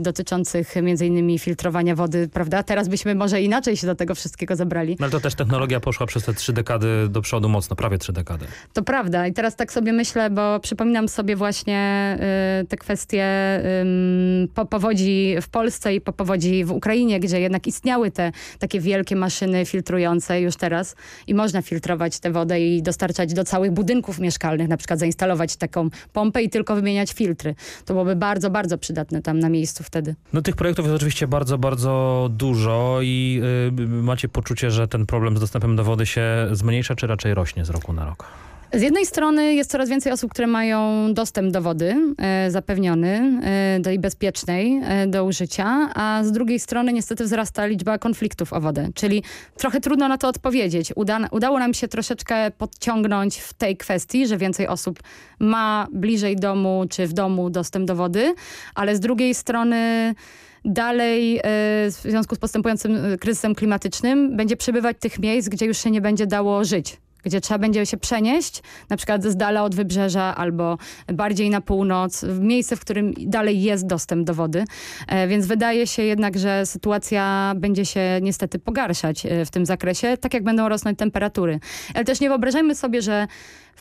Speaker 15: dotyczących między innymi filtrowania wody, prawda? Teraz byśmy może inaczej się do tego wszystkiego zabrali.
Speaker 14: No ale to też technologia poszła przez te trzy dekady do przodu mocno, prawie trzy dekady.
Speaker 15: To prawda i teraz tak sobie myślę, bo przypominam sobie właśnie y, te kwestie po powodzi w Polsce i po powodzi w Ukrainie, gdzie jednak istniały te takie wielkie maszyny filtrujące już teraz i można filtrować tę wodę i dostarczać do całych budynków mieszkalnych, na przykład zainstalować taką pompę i tylko wymieniać filtry. To byłoby bardzo, bardzo przydatne tam na miejscu wtedy.
Speaker 14: No tych projektów jest oczywiście bardzo, bardzo dużo i y, macie poczucie, że ten problem z dostępem do wody się zmniejsza, czy raczej rośnie z roku na rok?
Speaker 15: Z jednej strony jest coraz więcej osób, które mają dostęp do wody e, zapewniony e, do i bezpiecznej e, do użycia, a z drugiej strony niestety wzrasta liczba konfliktów o wodę, czyli trochę trudno na to odpowiedzieć. Uda, udało nam się troszeczkę podciągnąć w tej kwestii, że więcej osób ma bliżej domu czy w domu dostęp do wody, ale z drugiej strony dalej w związku z postępującym kryzysem klimatycznym będzie przybywać tych miejsc, gdzie już się nie będzie dało żyć gdzie trzeba będzie się przenieść, na przykład z dala od wybrzeża albo bardziej na północ, w miejsce, w którym dalej jest dostęp do wody. E, więc wydaje się jednak, że sytuacja będzie się niestety pogarszać e, w tym zakresie, tak jak będą rosnąć temperatury. Ale też nie wyobrażajmy sobie, że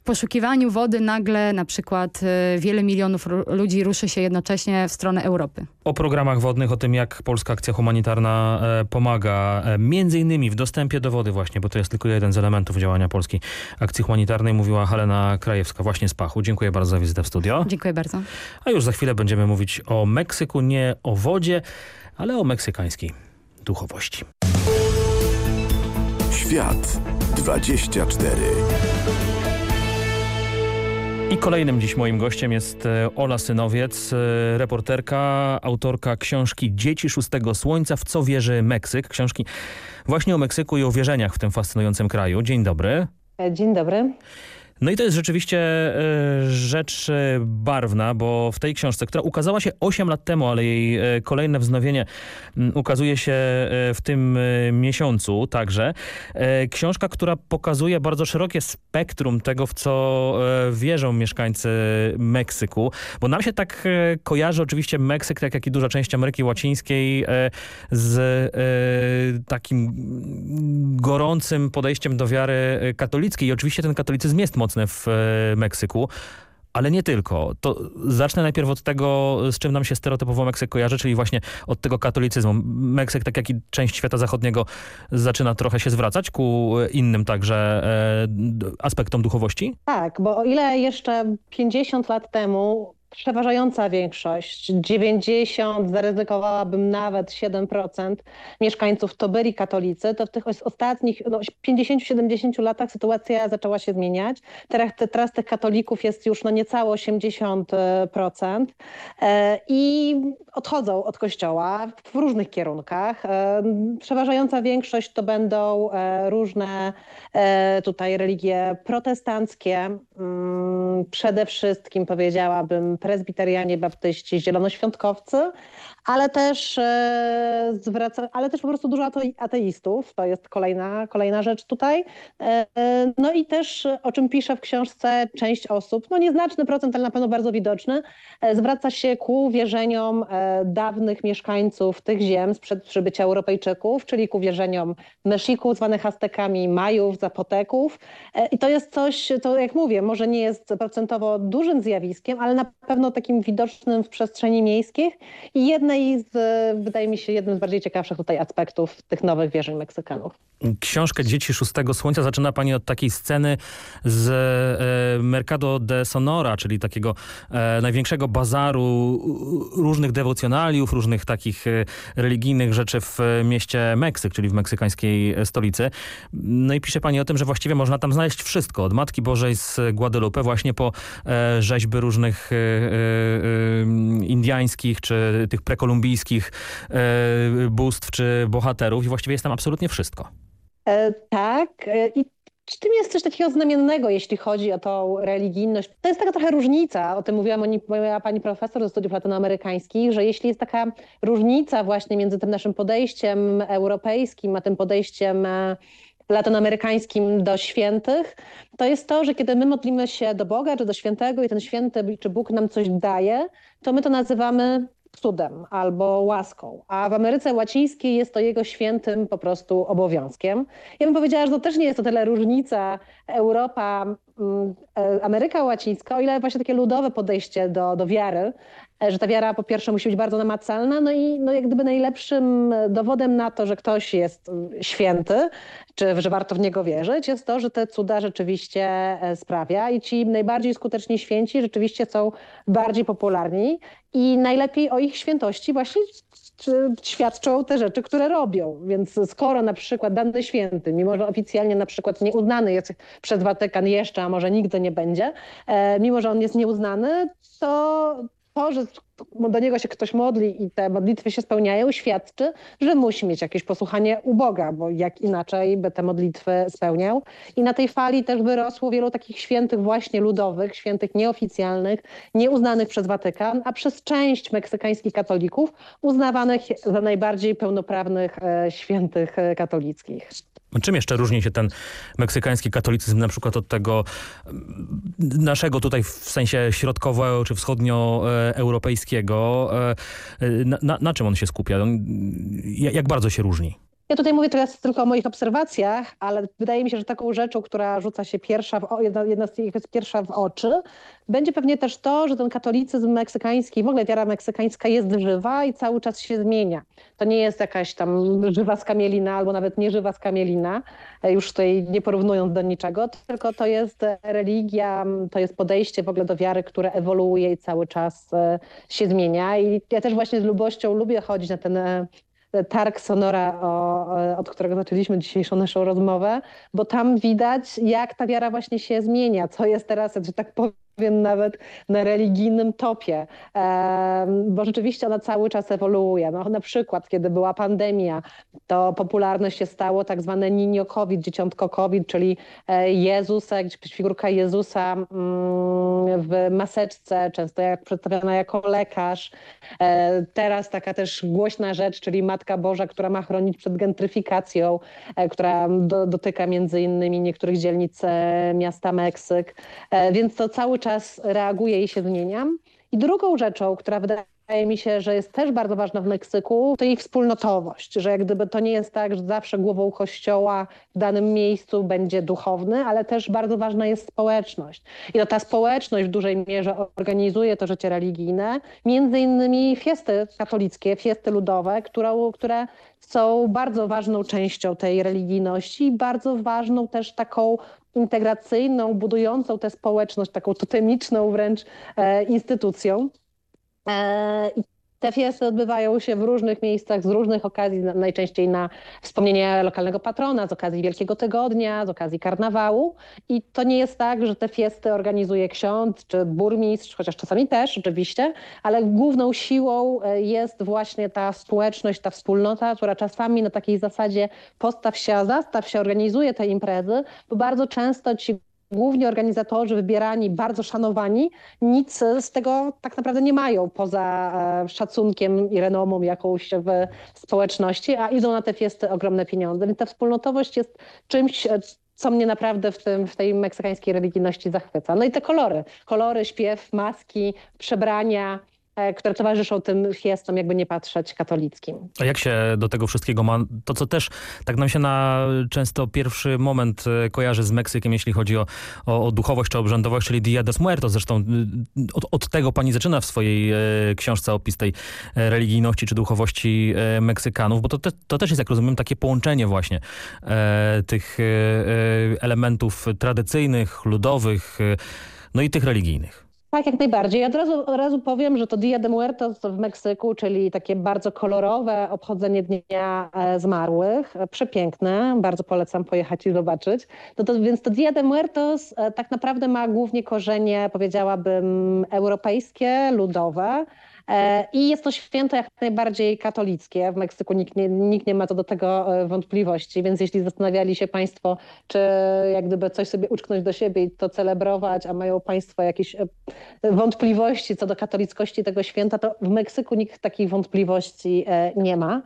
Speaker 15: w poszukiwaniu wody nagle na przykład y, wiele milionów ludzi ruszy się jednocześnie w stronę Europy.
Speaker 14: O programach wodnych, o tym jak Polska Akcja Humanitarna e, pomaga, e, między innymi w dostępie do wody właśnie, bo to jest tylko jeden z elementów działania Polskiej Akcji Humanitarnej, mówiła Helena Krajewska właśnie z Pachu. Dziękuję bardzo za wizytę w studio.
Speaker 15: Dziękuję bardzo.
Speaker 14: A już za chwilę będziemy mówić o Meksyku, nie o wodzie, ale o meksykańskiej duchowości.
Speaker 1: Świat 24
Speaker 14: i kolejnym dziś moim gościem jest e, Ola Synowiec, e, reporterka, autorka książki Dzieci Szóstego Słońca, w co wierzy Meksyk. Książki właśnie o Meksyku i o wierzeniach w tym fascynującym kraju. Dzień dobry.
Speaker 16: E, dzień dobry.
Speaker 14: No i to jest rzeczywiście e, rzecz e, barwna, bo w tej książce, która ukazała się 8 lat temu, ale jej e, kolejne wznowienie ukazuje się w tym miesiącu także. Książka, która pokazuje bardzo szerokie spektrum tego, w co wierzą mieszkańcy Meksyku, bo nam się tak kojarzy oczywiście Meksyk, tak jak i duża część Ameryki Łacińskiej z takim gorącym podejściem do wiary katolickiej. I oczywiście ten katolicyzm jest mocny w e, Meksyku. Ale nie tylko. To zacznę najpierw od tego, z czym nam się stereotypowo Meksyk kojarzy, czyli właśnie od tego katolicyzmu. Meksyk, tak jak i część świata zachodniego, zaczyna trochę się zwracać ku innym także e, aspektom duchowości?
Speaker 16: Tak, bo o ile jeszcze 50 lat temu przeważająca większość, 90, zaryzykowałabym nawet 7% mieszkańców to byli katolicy, to w tych ostatnich no, 50-70 latach sytuacja zaczęła się zmieniać. Teraz, teraz tych katolików jest już no, niecałe 80% e, i odchodzą od kościoła w różnych kierunkach. E, przeważająca większość to będą e, różne tutaj religie protestanckie, mm, przede wszystkim powiedziałabym prezbiterianie, baptyści, zielonoświątkowcy, ale też e, zwraca, ale też po prostu dużo ateistów, to jest kolejna, kolejna rzecz tutaj. E, no i też, o czym piszę w książce, część osób, no nieznaczny procent, ale na pewno bardzo widoczny, e, zwraca się ku wierzeniom dawnych mieszkańców tych ziem sprzed przybycia Europejczyków, czyli ku wierzeniom Meszików, zwanych Aztekami, Majów, Zapoteków. I to jest coś, to jak mówię, może nie jest procentowo dużym zjawiskiem, ale na pewno takim widocznym w przestrzeni miejskich i jednej z, wydaje mi się, jednym z bardziej ciekawszych tutaj aspektów tych nowych wierzeń Meksykanów.
Speaker 14: Książkę Dzieci Szóstego Słońca zaczyna pani od takiej sceny z e, Mercado de Sonora, czyli takiego e, największego bazaru różnych dewocjonaliów, różnych takich e, religijnych rzeczy w mieście Meksyk, czyli w meksykańskiej stolicy. No i pisze pani o tym, że właściwie można tam znaleźć wszystko, od Matki Bożej z Guadalupe właśnie po e, rzeźby różnych e, e, indiańskich, czy tych prekolumbijskich bóstw, czy bohaterów i właściwie jest tam absolutnie wszystko.
Speaker 16: E, tak. E, I w tym jest coś takiego znamiennego, jeśli chodzi o tą religijność. To jest taka trochę różnica, o tym mówiła pani profesor ze studiów latynoamerykańskich, że jeśli jest taka różnica właśnie między tym naszym podejściem europejskim, a tym podejściem e, latynoamerykańskim do świętych, to jest to, że kiedy my modlimy się do Boga czy do świętego i ten święty czy Bóg nam coś daje, to my to nazywamy cudem albo łaską, a w Ameryce Łacińskiej jest to jego świętym po prostu obowiązkiem. Ja bym powiedziała, że to też nie jest to tyle różnica Europa, mm, e, Ameryka Łacińska, o ile właśnie takie ludowe podejście do, do wiary, że ta wiara po pierwsze musi być bardzo namacalna, no i no jak gdyby najlepszym dowodem na to, że ktoś jest święty, czy że warto w niego wierzyć, jest to, że te cuda rzeczywiście e, sprawia i ci najbardziej skuteczni święci rzeczywiście są bardziej popularni i najlepiej o ich świętości właśnie świadczą te rzeczy, które robią. Więc skoro na przykład dany święty, mimo że oficjalnie na przykład nieuznany jest przez Watykan jeszcze, a może nigdy nie będzie, e, mimo że on jest nieuznany, to to, że do niego się ktoś modli i te modlitwy się spełniają, świadczy, że musi mieć jakieś posłuchanie u Boga, bo jak inaczej by te modlitwy spełniał. I na tej fali też wyrosło wielu takich świętych właśnie ludowych, świętych nieoficjalnych, nieuznanych przez Watykan, a przez część meksykańskich katolików uznawanych za najbardziej pełnoprawnych e, świętych e, katolickich.
Speaker 14: Czym jeszcze różni się ten meksykański katolicyzm na przykład od tego mm, naszego tutaj w sensie środkowo- czy wschodnioeuropejskiego? E, e, na, na, na czym on się skupia? Jak bardzo się różni?
Speaker 16: Ja tutaj mówię teraz tylko o moich obserwacjach, ale wydaje mi się, że taką rzeczą, która rzuca się pierwsza, w, jedna, jedna z nich jest pierwsza w oczy, będzie pewnie też to, że ten katolicyzm meksykański, w ogóle wiara meksykańska jest żywa i cały czas się zmienia. To nie jest jakaś tam żywa skamielina albo nawet nieżywa skamielina, już tutaj nie porównując do niczego, tylko to jest religia, to jest podejście w ogóle do wiary, które ewoluuje i cały czas e, się zmienia. I ja też właśnie z lubością lubię chodzić na ten e, targ Sonora, o, od którego zaczęliśmy dzisiejszą naszą rozmowę, bo tam widać, jak ta wiara właśnie się zmienia, co jest teraz, że tak powiem, powiem nawet na religijnym topie, bo rzeczywiście ona cały czas ewoluuje. No, na przykład, kiedy była pandemia, to popularne się stało tak zwane ninio COVID, dzieciątko COVID, czyli e, Jezusa, figurka Jezusa mm, w maseczce, często jak przedstawiona jako lekarz. E, teraz taka też głośna rzecz, czyli Matka Boża, która ma chronić przed gentryfikacją, e, która do, dotyka między innymi niektórych dzielnic miasta Meksyk. Więc to cały czas reaguje i się zmieniam. I drugą rzeczą, która wydaje mi się, że jest też bardzo ważna w Meksyku, to jej wspólnotowość, że jak gdyby to nie jest tak, że zawsze głową kościoła w danym miejscu będzie duchowny, ale też bardzo ważna jest społeczność. I to ta społeczność w dużej mierze organizuje to życie religijne, między innymi fiesty katolickie, fiesty ludowe, które, które są bardzo ważną częścią tej religijności i bardzo ważną też taką integracyjną, budującą tę społeczność, taką totemiczną wręcz e, instytucją. E, te fiesty odbywają się w różnych miejscach, z różnych okazji, najczęściej na wspomnienie lokalnego patrona, z okazji Wielkiego Tygodnia, z okazji karnawału. I to nie jest tak, że te fiesty organizuje ksiądz czy burmistrz, chociaż czasami też oczywiście, ale główną siłą e, jest właśnie ta społeczność, ta wspólnota, która czasami na takiej zasadzie postaw się, zastaw się organizuje te imprezy, bo bardzo często ci głównie organizatorzy wybierani, bardzo szanowani, nic z tego tak naprawdę nie mają poza e, szacunkiem i renomą jakąś w społeczności, a idą na te fiesty ogromne pieniądze. Więc ta wspólnotowość jest czymś, e, co mnie naprawdę w, tym, w tej meksykańskiej religijności zachwyca. No i te kolory. Kolory, śpiew, maski, przebrania, które towarzyszą tym fiestom, jakby nie patrzeć katolickim.
Speaker 14: A jak się do tego wszystkiego ma? To, co też tak nam się na często pierwszy moment e, kojarzy z Meksykiem, jeśli chodzi o, o, o duchowość czy obrzędowość, czyli Dia de Muertos. Zresztą y, od, od, tego pani zaczyna w swojej e, książce opis tej religijności czy duchowości Meksykanów, bo to, te, to też jest, jak rozumiem, takie połączenie właśnie tych elementów tradycyjnych, ludowych, no i tych religijnych.
Speaker 16: Tak, jak najbardziej. Od razu, od razu powiem, że to Dia de Muertos w Meksyku, czyli takie bardzo kolorowe obchodzenie Dnia e, Zmarłych, e, przepiękne, bardzo polecam pojechać i zobaczyć. No to, więc to Dia de Muertos e, tak naprawdę ma głównie korzenie, powiedziałabym, europejskie, ludowe, I jest to święto jak najbardziej katolickie. W Meksyku nikt nie, nikt nie ma co do tego e, wątpliwości, więc jeśli zastanawiali się Państwo, czy jak gdyby coś sobie uczknąć do siebie i to celebrować, a mają Państwo jakieś e, wątpliwości co do katolickości tego święta, to w Meksyku nikt takich wątpliwości nie ma.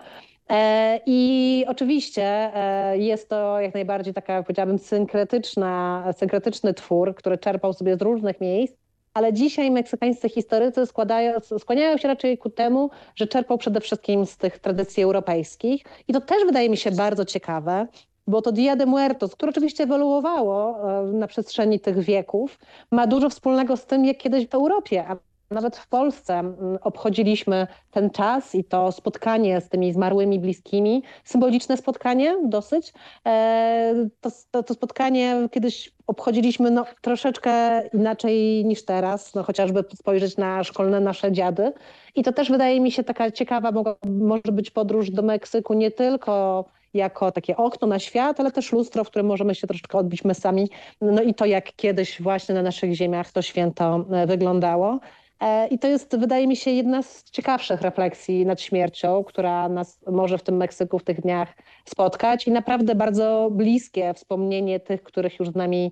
Speaker 16: I oczywiście jest to jak najbardziej taka, powiedziałabym, synkretyczna, synkretyczny twór, który czerpał sobie z różnych miejsc, ale dzisiaj meksykańscy historycy składają, skłaniają się raczej ku temu, że czerpał przede wszystkim z tych tradycji europejskich. I to też wydaje mi się bardzo ciekawe, bo to Dia de Muertos, które oczywiście ewoluowało e, na przestrzeni tych wieków, ma dużo wspólnego z tym, jak kiedyś w Europie, nawet w Polsce mm, obchodziliśmy ten czas i to spotkanie z tymi zmarłymi bliskimi, symboliczne spotkanie dosyć. E, to, to, to spotkanie kiedyś obchodziliśmy no, troszeczkę inaczej niż teraz, no, chociażby spojrzeć na szkolne nasze dziady. I to też wydaje mi się taka ciekawa może być podróż do Meksyku nie tylko jako takie okno na świat, ale też lustro, w którym możemy się troszeczkę odbić my sami. No i to jak kiedyś właśnie na naszych ziemiach to święto e, wyglądało. E, I to jest, wydaje mi się, jedna z ciekawszych refleksji nad śmiercią, która nas może w tym Meksyku w tych dniach spotkać i naprawdę bardzo bliskie wspomnienie tych, których już z nami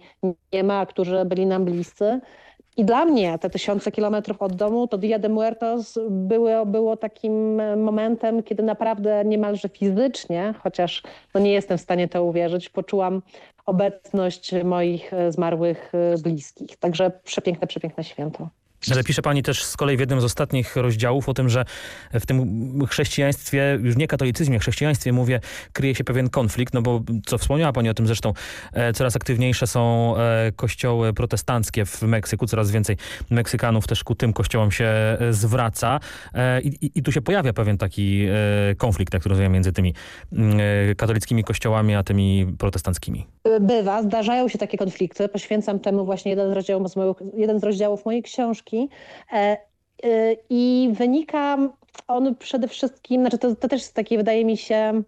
Speaker 16: nie ma, którzy byli nam bliscy. I dla mnie te tysiące kilometrów od domu, to Dia de Muertos było, było takim momentem, kiedy naprawdę niemalże fizycznie, chociaż no nie jestem w stanie to uwierzyć, poczułam obecność moich zmarłych bliskich. Także przepiękne, przepiękne święto.
Speaker 14: Ale pisze pani też z kolei w jednym z ostatnich rozdziałów o tym, że w tym chrześcijaństwie, już nie katolicyzmie, chrześcijaństwie mówię, kryje się pewien konflikt, no bo co wspomniała pani o tym zresztą, e, coraz aktywniejsze są e, kościoły protestanckie w Meksyku, coraz więcej Meksykanów też ku tym kościołom się e, zwraca i, i, i tu się pojawia pewien taki konflikt, jak rozumiem, między tymi mm, katolickimi kościołami, a tymi protestanckimi.
Speaker 16: Bywa, zdarzają się takie konflikty. Poświęcam temu właśnie jeden z rozdziałów, jeden z rozdziałów mojej książki, E, e, I wynika on przede wszystkim, znaczy to, to też jest takie, wydaje mi się,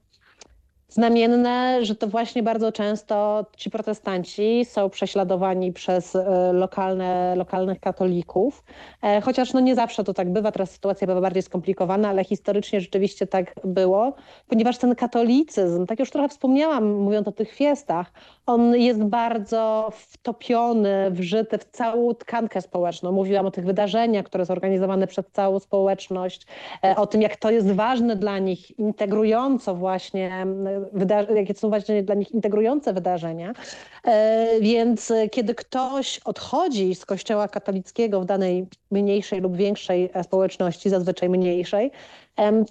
Speaker 16: znamienne, że to właśnie bardzo często ci protestanci są prześladowani przez e, lokalne, lokalnych katolików, e, chociaż no nie zawsze to tak bywa, teraz sytuacja bywa bardziej skomplikowana, ale historycznie rzeczywiście tak było, ponieważ ten katolicyzm, tak już trochę wspomniałam mówiąc o tych fiestach, on jest bardzo wtopiony, wżyty w całą tkankę społeczną. Mówiłam o tych wydarzeniach, które są organizowane przez całą społeczność, e, o tym jak to jest ważne dla nich, integrująco właśnie jakie są właśnie dla nich integrujące wydarzenia. E, więc kiedy ktoś odchodzi z kościoła katolickiego w danej mniejszej lub większej e, społeczności, zazwyczaj mniejszej,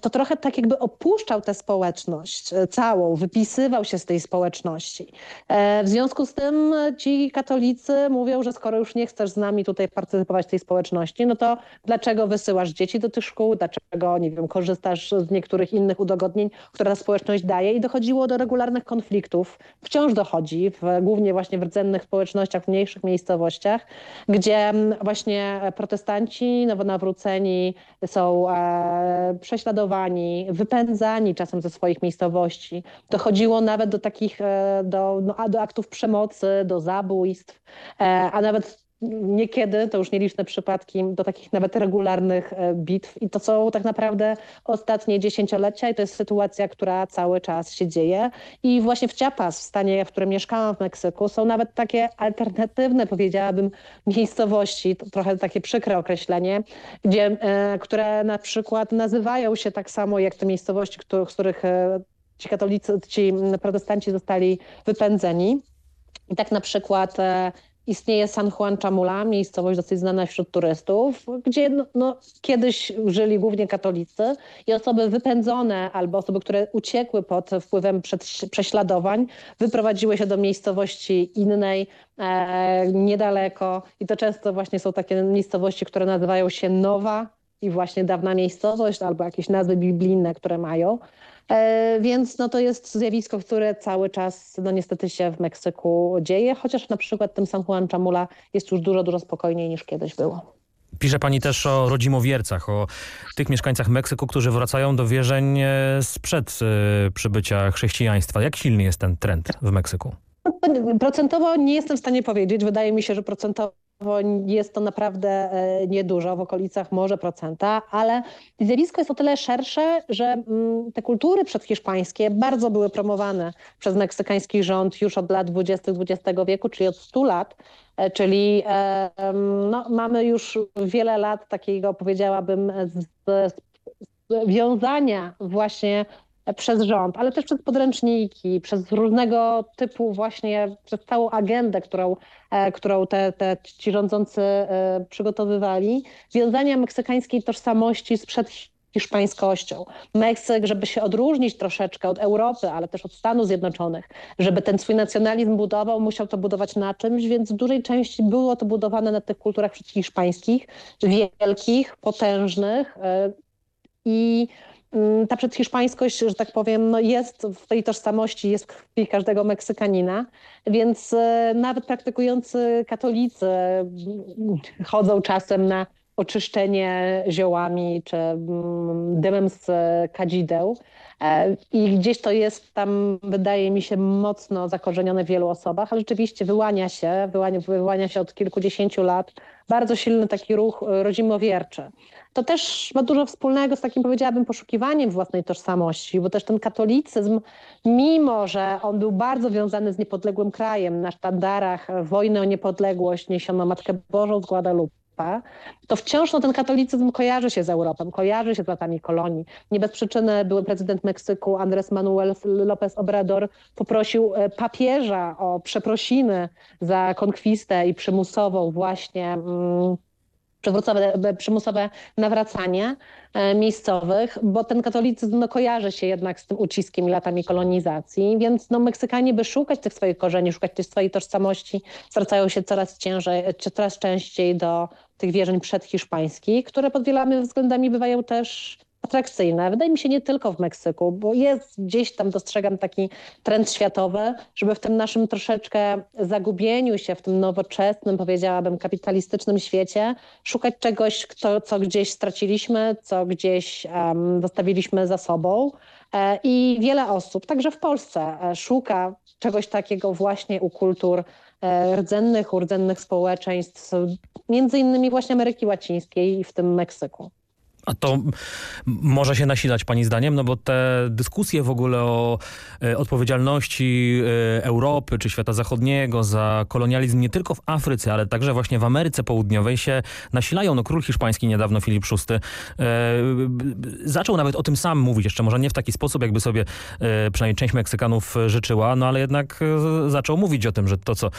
Speaker 16: to trochę tak jakby opuszczał tę społeczność e, całą, wypisywał się z tej społeczności. E, w związku z tym ci katolicy mówią, że skoro już nie chcesz z nami tutaj partycypować w tej społeczności, no to dlaczego wysyłasz dzieci do tych szkół, dlaczego, nie wiem, korzystasz z niektórych innych udogodnień, które ta społeczność daje i dochodziło do regularnych konfliktów. Wciąż dochodzi, w, głównie właśnie w rdzennych społecznościach, w mniejszych miejscowościach, gdzie właśnie protestanci, nowonawróceni są e, prześladowani, wypędzani czasem ze swoich miejscowości. Dochodziło nawet do takich, e, do, no, do aktów przemocy, do zabójstw, e, a nawet niekiedy, to już nieliczne przypadki, do takich nawet regularnych e, bitw i to są tak naprawdę ostatnie dziesięciolecia i to jest sytuacja, która cały czas się dzieje i właśnie w Chiapas, w stanie, w którym mieszkałam w Meksyku, są nawet takie alternatywne, powiedziałabym, miejscowości, to trochę takie przykre określenie, gdzie, e, które na przykład nazywają się tak samo jak te miejscowości, z których e, ci katolicy, ci protestanci zostali wypędzeni. I tak na przykład istnieje San Juan Chamula, miejscowość dosyć znana wśród turystów, gdzie no, no, kiedyś żyli głównie katolicy i osoby wypędzone albo osoby, które uciekły pod wpływem prześladowań, wyprowadziły się do miejscowości innej, e, niedaleko i to często właśnie są takie miejscowości, które nazywają się Nowa i właśnie dawna miejscowość albo jakieś nazwy biblijne, które mają. E, więc no to jest zjawisko, które cały czas no niestety się w Meksyku dzieje, chociaż na przykład tym San Juan Chamula jest już dużo, dużo spokojniej niż kiedyś było.
Speaker 14: Pisze pani też o rodzimowiercach, o tych mieszkańcach Meksyku, którzy wracają do wierzeń e, sprzed e, przybycia chrześcijaństwa. Jak silny jest ten trend w Meksyku?
Speaker 16: Procentowo nie jestem w stanie powiedzieć. Wydaje mi się, że procentowo jest to naprawdę e, niedużo, w okolicach może procenta, ale zjawisko jest o tyle szersze, że mm, te kultury przedhiszpańskie bardzo były promowane przez meksykański rząd już od lat 20. XX wieku, czyli od 100 lat, e, czyli no, mamy już wiele lat takiego, powiedziałabym, z, z wiązania właśnie przez rząd, ale też przez podręczniki, przez różnego typu właśnie, przez całą agendę, którą, e, którą te, te ci rządzący e, przygotowywali, wiązania meksykańskiej tożsamości sprzed hiszpańskością. Meksyk, żeby się odróżnić troszeczkę od Europy, ale też od Stanów Zjednoczonych, żeby ten swój nacjonalizm budował, musiał to budować na czymś, więc w dużej części było to budowane na tych kulturach przedhiszpańskich, wielkich, potężnych e, i Mm, ta przedhiszpańskość, że tak powiem, no jest w tej tożsamości, jest w krwi każdego Meksykanina, więc e, nawet praktykujący katolicy mm, chodzą czasem na oczyszczenie ziołami czy mm, dymem z kadzideł. E, I gdzieś to jest tam, wydaje mi się, mocno zakorzenione w wielu osobach, ale rzeczywiście wyłania się, wyłania, wyłania się od kilkudziesięciu lat bardzo silny taki ruch e, rodzimowierczy to też ma dużo wspólnego z takim, powiedziałabym, poszukiwaniem własnej tożsamości, bo też ten katolicyzm, mimo że on był bardzo wiązany z niepodległym krajem, na sztandarach wojny o niepodległość niesiono Matkę Bożą z Guadalupe, to wciąż no, ten katolicyzm kojarzy się z Europą, kojarzy się z latami kolonii. Nie bez przyczyny były prezydent Meksyku Andrés Manuel López Obrador poprosił e, papieża o przeprosiny za konkwistę i przymusową właśnie mm, przywrócowe, przymusowe nawracanie e, miejscowych, bo ten katolicyzm no, kojarzy się jednak z tym uciskiem i latami kolonizacji, więc no, Meksykanie, by szukać tych swoich korzeni, szukać tej swojej tożsamości, zwracają się coraz ciężej, coraz częściej do tych wierzeń przedhiszpańskich, które pod wieloma względami bywają też atrakcyjne. Wydaje mi się nie tylko w Meksyku, bo jest gdzieś tam, dostrzegam taki trend światowy, żeby w tym naszym troszeczkę zagubieniu się, w tym nowoczesnym, powiedziałabym, kapitalistycznym świecie, szukać czegoś, kto, co gdzieś straciliśmy, co gdzieś um, zostawiliśmy za sobą. E, I wiele osób, także w Polsce, e, szuka czegoś takiego właśnie u kultur e, rdzennych, u rdzennych społeczeństw, między innymi właśnie Ameryki Łacińskiej i w tym Meksyku.
Speaker 14: A to może się nasilać pani zdaniem? No bo te dyskusje w ogóle o e, odpowiedzialności e, Europy czy świata zachodniego za kolonializm nie tylko w Afryce, ale także właśnie w Ameryce Południowej się nasilają. No król hiszpański niedawno, Filip VI, e, zaczął nawet o tym sam mówić. Jeszcze może nie w taki sposób, jakby sobie przynajmniej część Meksykanów życzyła, no ale jednak zaczął mówić o tym, że to, co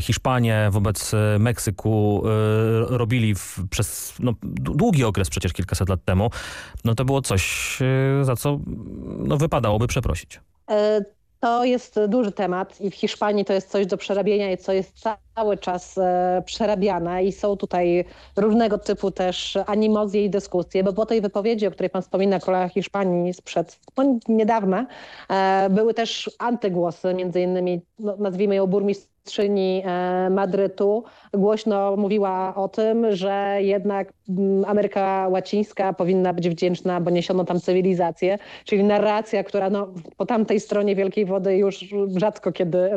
Speaker 14: Hiszpanie wobec Meksyku robili w, przez no, długi okres, przecież kilkaset lat temu, no to było coś, y, za co no, wypadałoby przeprosić.
Speaker 16: E, to jest duży temat i w Hiszpanii to jest coś do przerabiania i co jest cały czas e, przerabiane i są tutaj różnego typu też animozje i dyskusje, bo po tej wypowiedzi, o której pan wspomina, króla Hiszpanii sprzed no, niedawna, e, były też antygłosy, między innymi no, nazwijmy ją burmistrz mistrzyni e, Madrytu głośno mówiła o tym, że jednak mm, Ameryka Łacińska powinna być wdzięczna, bo niesiono tam cywilizację, czyli narracja, która no, po tamtej stronie Wielkiej Wody już rzadko kiedy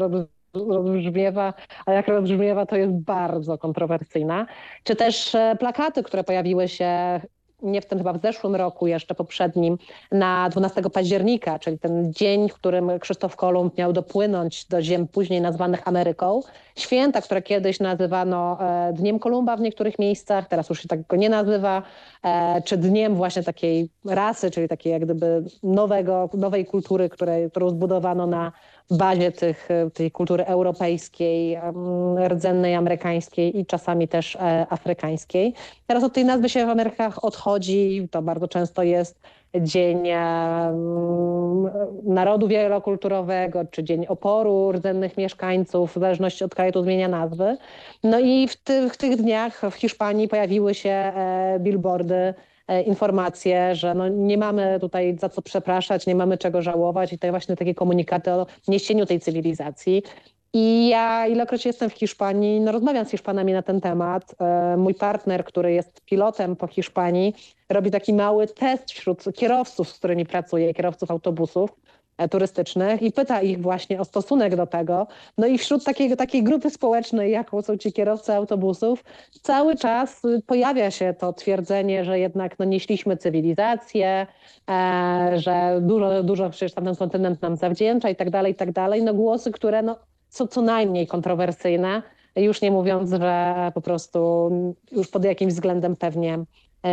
Speaker 16: rozbrzmiewa, a jak rozbrzmiewa, to jest bardzo kontrowersyjna. Czy też e, plakaty, które pojawiły się nie w tym chyba w zeszłym roku, jeszcze poprzednim, na 12 października, czyli ten dzień, w którym Krzysztof Kolumb miał dopłynąć do ziem później nazwanych Ameryką. Święta, które kiedyś nazywano e, Dniem Kolumba w niektórych miejscach, teraz już się tak go nie nazywa, e, czy dniem właśnie takiej rasy, czyli takiej jak gdyby nowego, nowej kultury, której, którą zbudowano na bazie tych, tej kultury europejskiej, rdzennej, amerykańskiej i czasami też e, afrykańskiej. Teraz od tej nazwy się w Amerykach odchodzi, to bardzo często jest Dzień Narodu Wielokulturowego, czy Dzień Oporu rdzennych mieszkańców, w zależności od kraju to zmienia nazwy. No i w tych, w tych dniach w Hiszpanii pojawiły się e, billboardy E, informacje, że no nie mamy tutaj za co przepraszać, nie mamy czego żałować i to właśnie takie komunikaty o niesieniu tej cywilizacji. I ja ilekroć jestem w Hiszpanii, no rozmawiam z Hiszpanami na ten temat. E, mój partner, który jest pilotem po Hiszpanii, robi taki mały test wśród kierowców, z którymi pracuję, kierowców autobusów turystycznych i pyta ich właśnie o stosunek do tego. No i wśród takiego, takiej grupy społecznej, jaką są ci kierowcy autobusów, cały czas pojawia się to twierdzenie, że jednak no, nieśliśmy cywilizację, e, że dużo, dużo przecież tamten kontynent nam zawdzięcza i tak dalej, i tak dalej. No głosy, które no, są co najmniej kontrowersyjne, już nie mówiąc, że po prostu już pod jakimś względem pewnie e,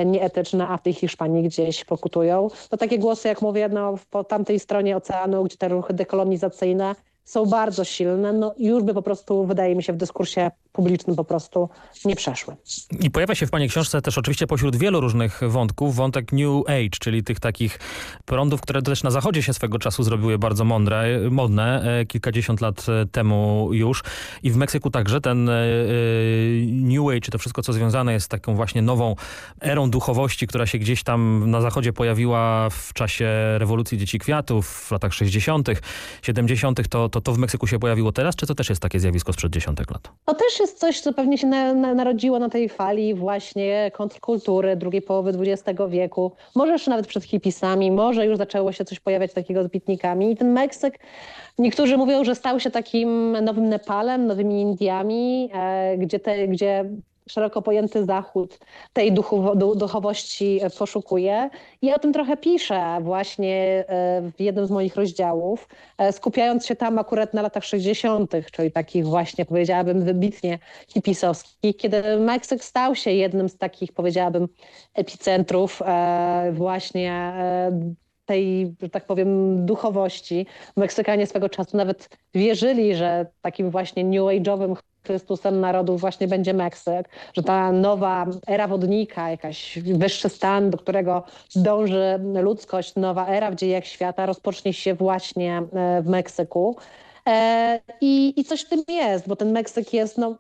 Speaker 16: nieetyczne, a w tej Hiszpanii gdzieś pokutują. To takie głosy, jak mówię, no, po tamtej stronie oceanu, gdzie te ruchy dekolonizacyjne są bardzo silne, no już by po prostu, wydaje mi się, w dyskursie publicznym po prostu nie przeszły.
Speaker 14: I pojawia się w Pani książce też oczywiście pośród wielu różnych wątków wątek New Age, czyli tych takich prądów, które też na zachodzie się swego czasu zrobiły bardzo mądre, modne, e, kilkadziesiąt lat e, temu już. I w Meksyku także ten e, New Age, to wszystko co związane jest z taką właśnie nową erą duchowości, która się gdzieś tam na zachodzie pojawiła w czasie rewolucji Dzieci Kwiatów w latach 60., 70., to, to to w Meksyku się pojawiło teraz, czy to też jest takie zjawisko sprzed dziesiątek lat?
Speaker 16: To też jest coś, co pewnie się na, na, narodziło na tej fali właśnie kontrkultury drugiej połowy XX wieku. Może jeszcze nawet przed hipisami, może już zaczęło się coś pojawiać takiego z bitnikami. I ten Meksyk, niektórzy mówią, że stał się takim nowym Nepalem, nowymi Indiami, e, gdzie, te, gdzie szeroko pojęty Zachód tej duchowości e, poszukuje. I o tym trochę piszę właśnie e, w jednym z moich rozdziałów, skupiając się tam akurat na latach 60., czyli takich właśnie powiedziałabym wybitnie hipisowskich, kiedy Meksyk stał się jednym z takich powiedziałabym epicentrów właśnie tej, że tak powiem, duchowości. Meksykanie swego czasu nawet wierzyli, że takim właśnie new age'owym Chrystusem narodów właśnie będzie Meksyk, że ta nowa era wodnika, jakaś wyższy stan, do którego dąży ludzkość, nowa era w dziejach świata rozpocznie się właśnie e, w Meksyku. E, I, I coś w tym jest, bo ten Meksyk jest no,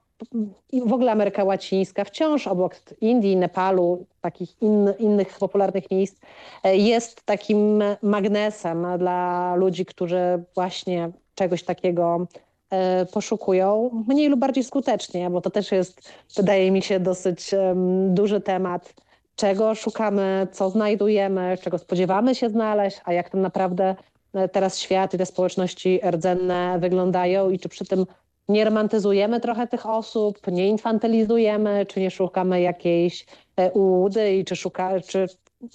Speaker 16: i w ogóle Ameryka Łacińska wciąż obok Indii, Nepalu, takich in, innych popularnych miejsc e, jest takim magnesem dla ludzi, którzy właśnie czegoś takiego E, poszukują mniej lub bardziej skutecznie, bo to też jest, wydaje mi się, dosyć duży temat, czego szukamy, co znajdujemy, czego spodziewamy się znaleźć, a jak tam naprawdę e, teraz świat i te społeczności rdzenne wyglądają i czy przy tym nie romantyzujemy trochę tych osób, nie infantylizujemy, czy nie szukamy jakiejś e, ułudy i czy, szuka, czy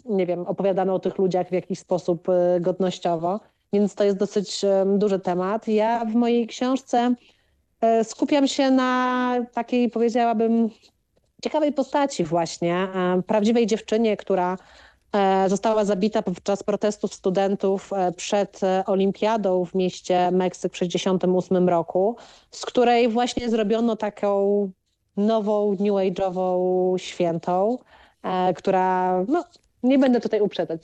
Speaker 16: nie wiem, opowiadamy o tych ludziach w jakiś sposób godnościowo więc to jest dosyć duży temat. Ja w mojej książce e, skupiam się na takiej, powiedziałabym, ciekawej postaci właśnie, e, prawdziwej dziewczynie, która e, została zabita podczas protestów studentów przed olimpiadą w mieście Meksyk w 1968 roku, z której właśnie zrobiono taką nową, new age'ową świętą, która no, nie będę tutaj uprzedzać.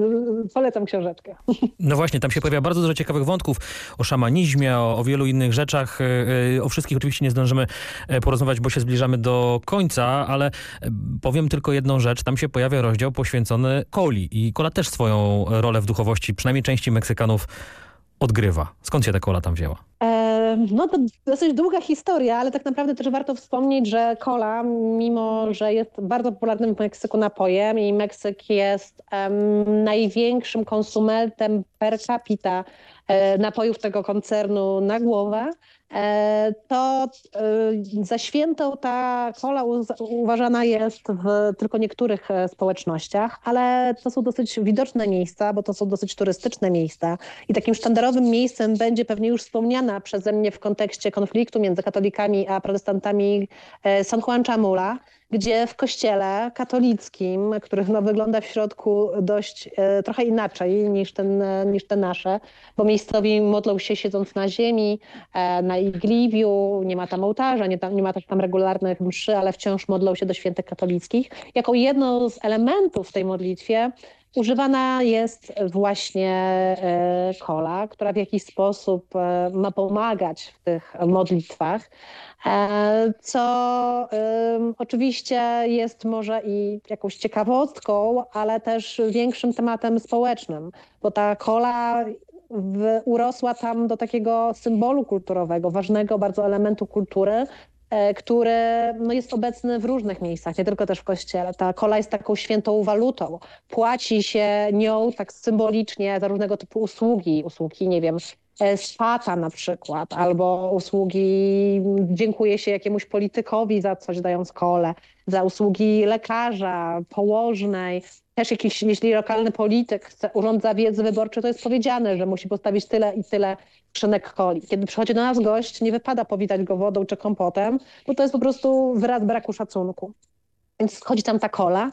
Speaker 16: Polecam książeczkę.
Speaker 14: No właśnie, tam się pojawia bardzo dużo ciekawych wątków o szamanizmie, o, o wielu innych rzeczach. E, e, o wszystkich oczywiście nie zdążymy e, porozmawiać, bo się zbliżamy do końca, ale powiem tylko jedną rzecz. Tam się pojawia rozdział poświęcony Coli i Kola też swoją rolę w duchowości, przynajmniej części Meksykanów odgrywa. Skąd się ta Kola tam wzięła?
Speaker 16: No to dosyć długa historia, ale tak naprawdę też warto wspomnieć, że cola, mimo że jest bardzo popularnym w Meksyku napojem i Meksyk jest um, największym konsumentem per capita e, napojów tego koncernu na głowę, to e, za świętą ta kola uważana jest w tylko niektórych e, społecznościach, ale to są dosyć widoczne miejsca, bo to są dosyć turystyczne miejsca i takim sztandarowym miejscem będzie pewnie już wspomniana przeze mnie w kontekście konfliktu między katolikami a protestantami San Juan Chamula, gdzie w kościele katolickim, który no, wygląda w środku dość e, trochę inaczej niż, ten, e, niż te nasze, bo miejscowi modlą się siedząc na ziemi, e, na igliwiu, nie ma tam ołtarza, nie, tam, nie ma też tam regularnych mszy, ale wciąż modlą się do świętych katolickich. Jako jedno z elementów w tej modlitwie używana jest właśnie e, kola, która w jakiś sposób e, ma pomagać w tych modlitwach. E, co oczywiście jest może i jakąś ciekawostką, ale też większym tematem społecznym, bo ta kola urosła tam do takiego symbolu kulturowego, ważnego bardzo elementu kultury, e, który no, jest obecny w różnych miejscach, nie tylko też w kościele. Ta kola jest taką świętą walutą. Płaci się nią tak symbolicznie za różnego typu usługi, usługi, nie wiem, e, spata na przykład, albo usługi, dziękuję się jakiemuś politykowi za coś dając kole, za usługi lekarza, położnej, też jakiś, jeśli lokalny polityk chce, urządza wiedzy wyborczej, to jest powiedziane, że musi postawić tyle i tyle skrzynek coli. Kiedy przychodzi do nas gość, nie wypada powitać go wodą czy kompotem, bo to jest po prostu wyraz braku szacunku. Więc chodzi tam ta kola.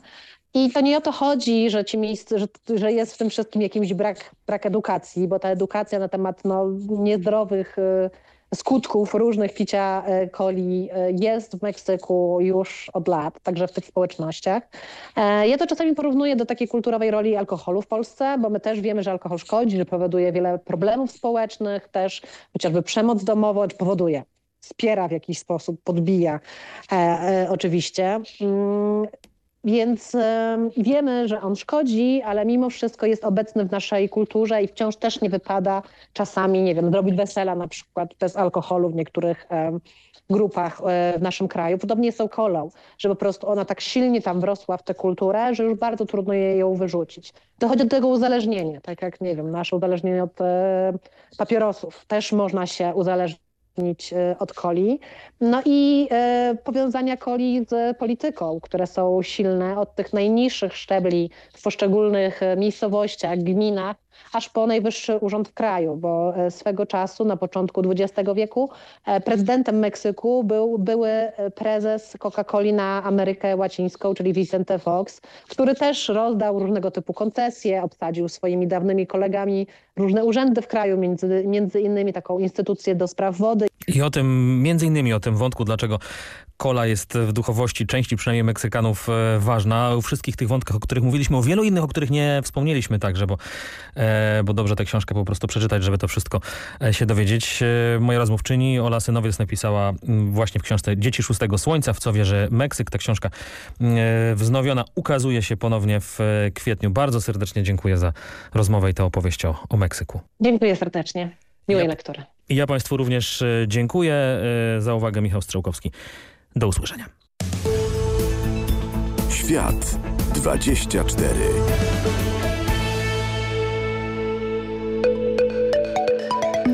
Speaker 16: I to nie o to chodzi, że, ci miejsc, że, że jest w tym wszystkim jakiś brak, brak edukacji, bo ta edukacja na temat no, niezdrowych y, skutków różnych picia e, coli e, jest w Meksyku już od lat, także w tych społecznościach. E, ja to czasami porównuję do takiej kulturowej roli alkoholu w Polsce, bo my też wiemy, że alkohol szkodzi, że powoduje wiele problemów społecznych, też chociażby przemoc domową, czy powoduje wspiera w jakiś sposób, podbija e, e, oczywiście. Więc wiemy, że on szkodzi, ale mimo wszystko jest obecny w naszej kulturze i wciąż też nie wypada czasami, nie wiem, zrobić wesela na przykład bez alkoholu w niektórych grupach e, w naszym kraju. Podobnie jest kolą, że po prostu ona tak silnie tam wrosła w tę kulturę, że już bardzo trudno je ją wyrzucić. Dochodzi do tego uzależnienia, tak jak, nie wiem, nasze uzależnienie od e, papierosów. Też można się uzależnić od coli. No i e, powiązania coli z polityką, które są silne od tych najniższych szczebli w poszczególnych e, miejscowościach, gminach, aż po najwyższy urząd w kraju, bo swego czasu, na początku XX wieku, prezydentem Meksyku był były prezes Coca-Coli na Amerykę Łacińską, czyli Vicente Fox, który też rozdał różnego typu koncesje, obsadził swoimi dawnymi kolegami różne urzędy w kraju, między, między innymi taką instytucję do spraw wody.
Speaker 14: I o tym, między innymi o tym wątku, dlaczego kola jest w duchowości części przynajmniej Meksykanów e, ważna. O wszystkich tych wątkach, o których mówiliśmy, o wielu innych, o których nie wspomnieliśmy także, bo, e, bo dobrze tę książkę po prostu przeczytać, żeby to wszystko e, się dowiedzieć. Moja rozmówczyni Ola Synowiec napisała właśnie w książce Dzieci Szóstego Słońca, w co wierzy Meksyk. Ta książka wznowiona ukazuje się ponownie w kwietniu. Bardzo serdecznie dziękuję za rozmowę i tę opowieść o, o Meksyku.
Speaker 16: Dziękuję serdecznie. Miłej ja, lektury.
Speaker 14: I ja Państwu również dziękuję za uwagę. Michał Strzałkowski. Do usłyszenia.
Speaker 1: Świat 24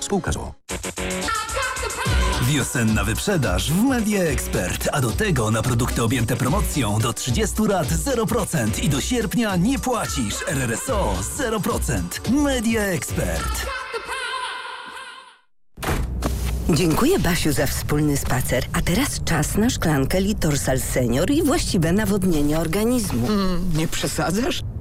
Speaker 1: Spółka ZOO.
Speaker 17: Wiosenna wyprzedaż w Media Expert, a do tego na produkty objęte promocją do 30 lat 0% i do sierpnia nie płacisz RRSO 0%. Media Expert.
Speaker 18: Dziękuję Basiu za wspólny spacer. A teraz czas na szklankę Litorsal Senior i właściwe nawodnienie organizmu.
Speaker 19: Mm, nie przesadzasz?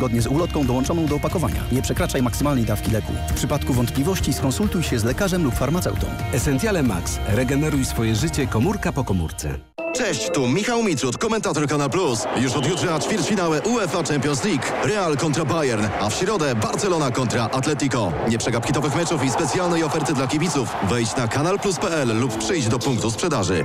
Speaker 20: zgodnie z ulotką dołączoną do opakowania. Nie przekraczaj maksymalnej dawki leku. W przypadku wątpliwości skonsultuj się z lekarzem lub farmaceutą.
Speaker 21: Essentiale Max. Regeneruj swoje życie komórka po komórce.
Speaker 22: Cześć, tu Michał Mitrud, komentator Kanal Plus. Już od jutra ćwierćfinały UEFA Champions League. Real kontra Bayern, a w środę Barcelona kontra Atletico. Nie przegap hitowych meczów i specjalnej oferty dla kibiców. Wejdź na kanalplus.pl lub przyjdź do punktu sprzedaży.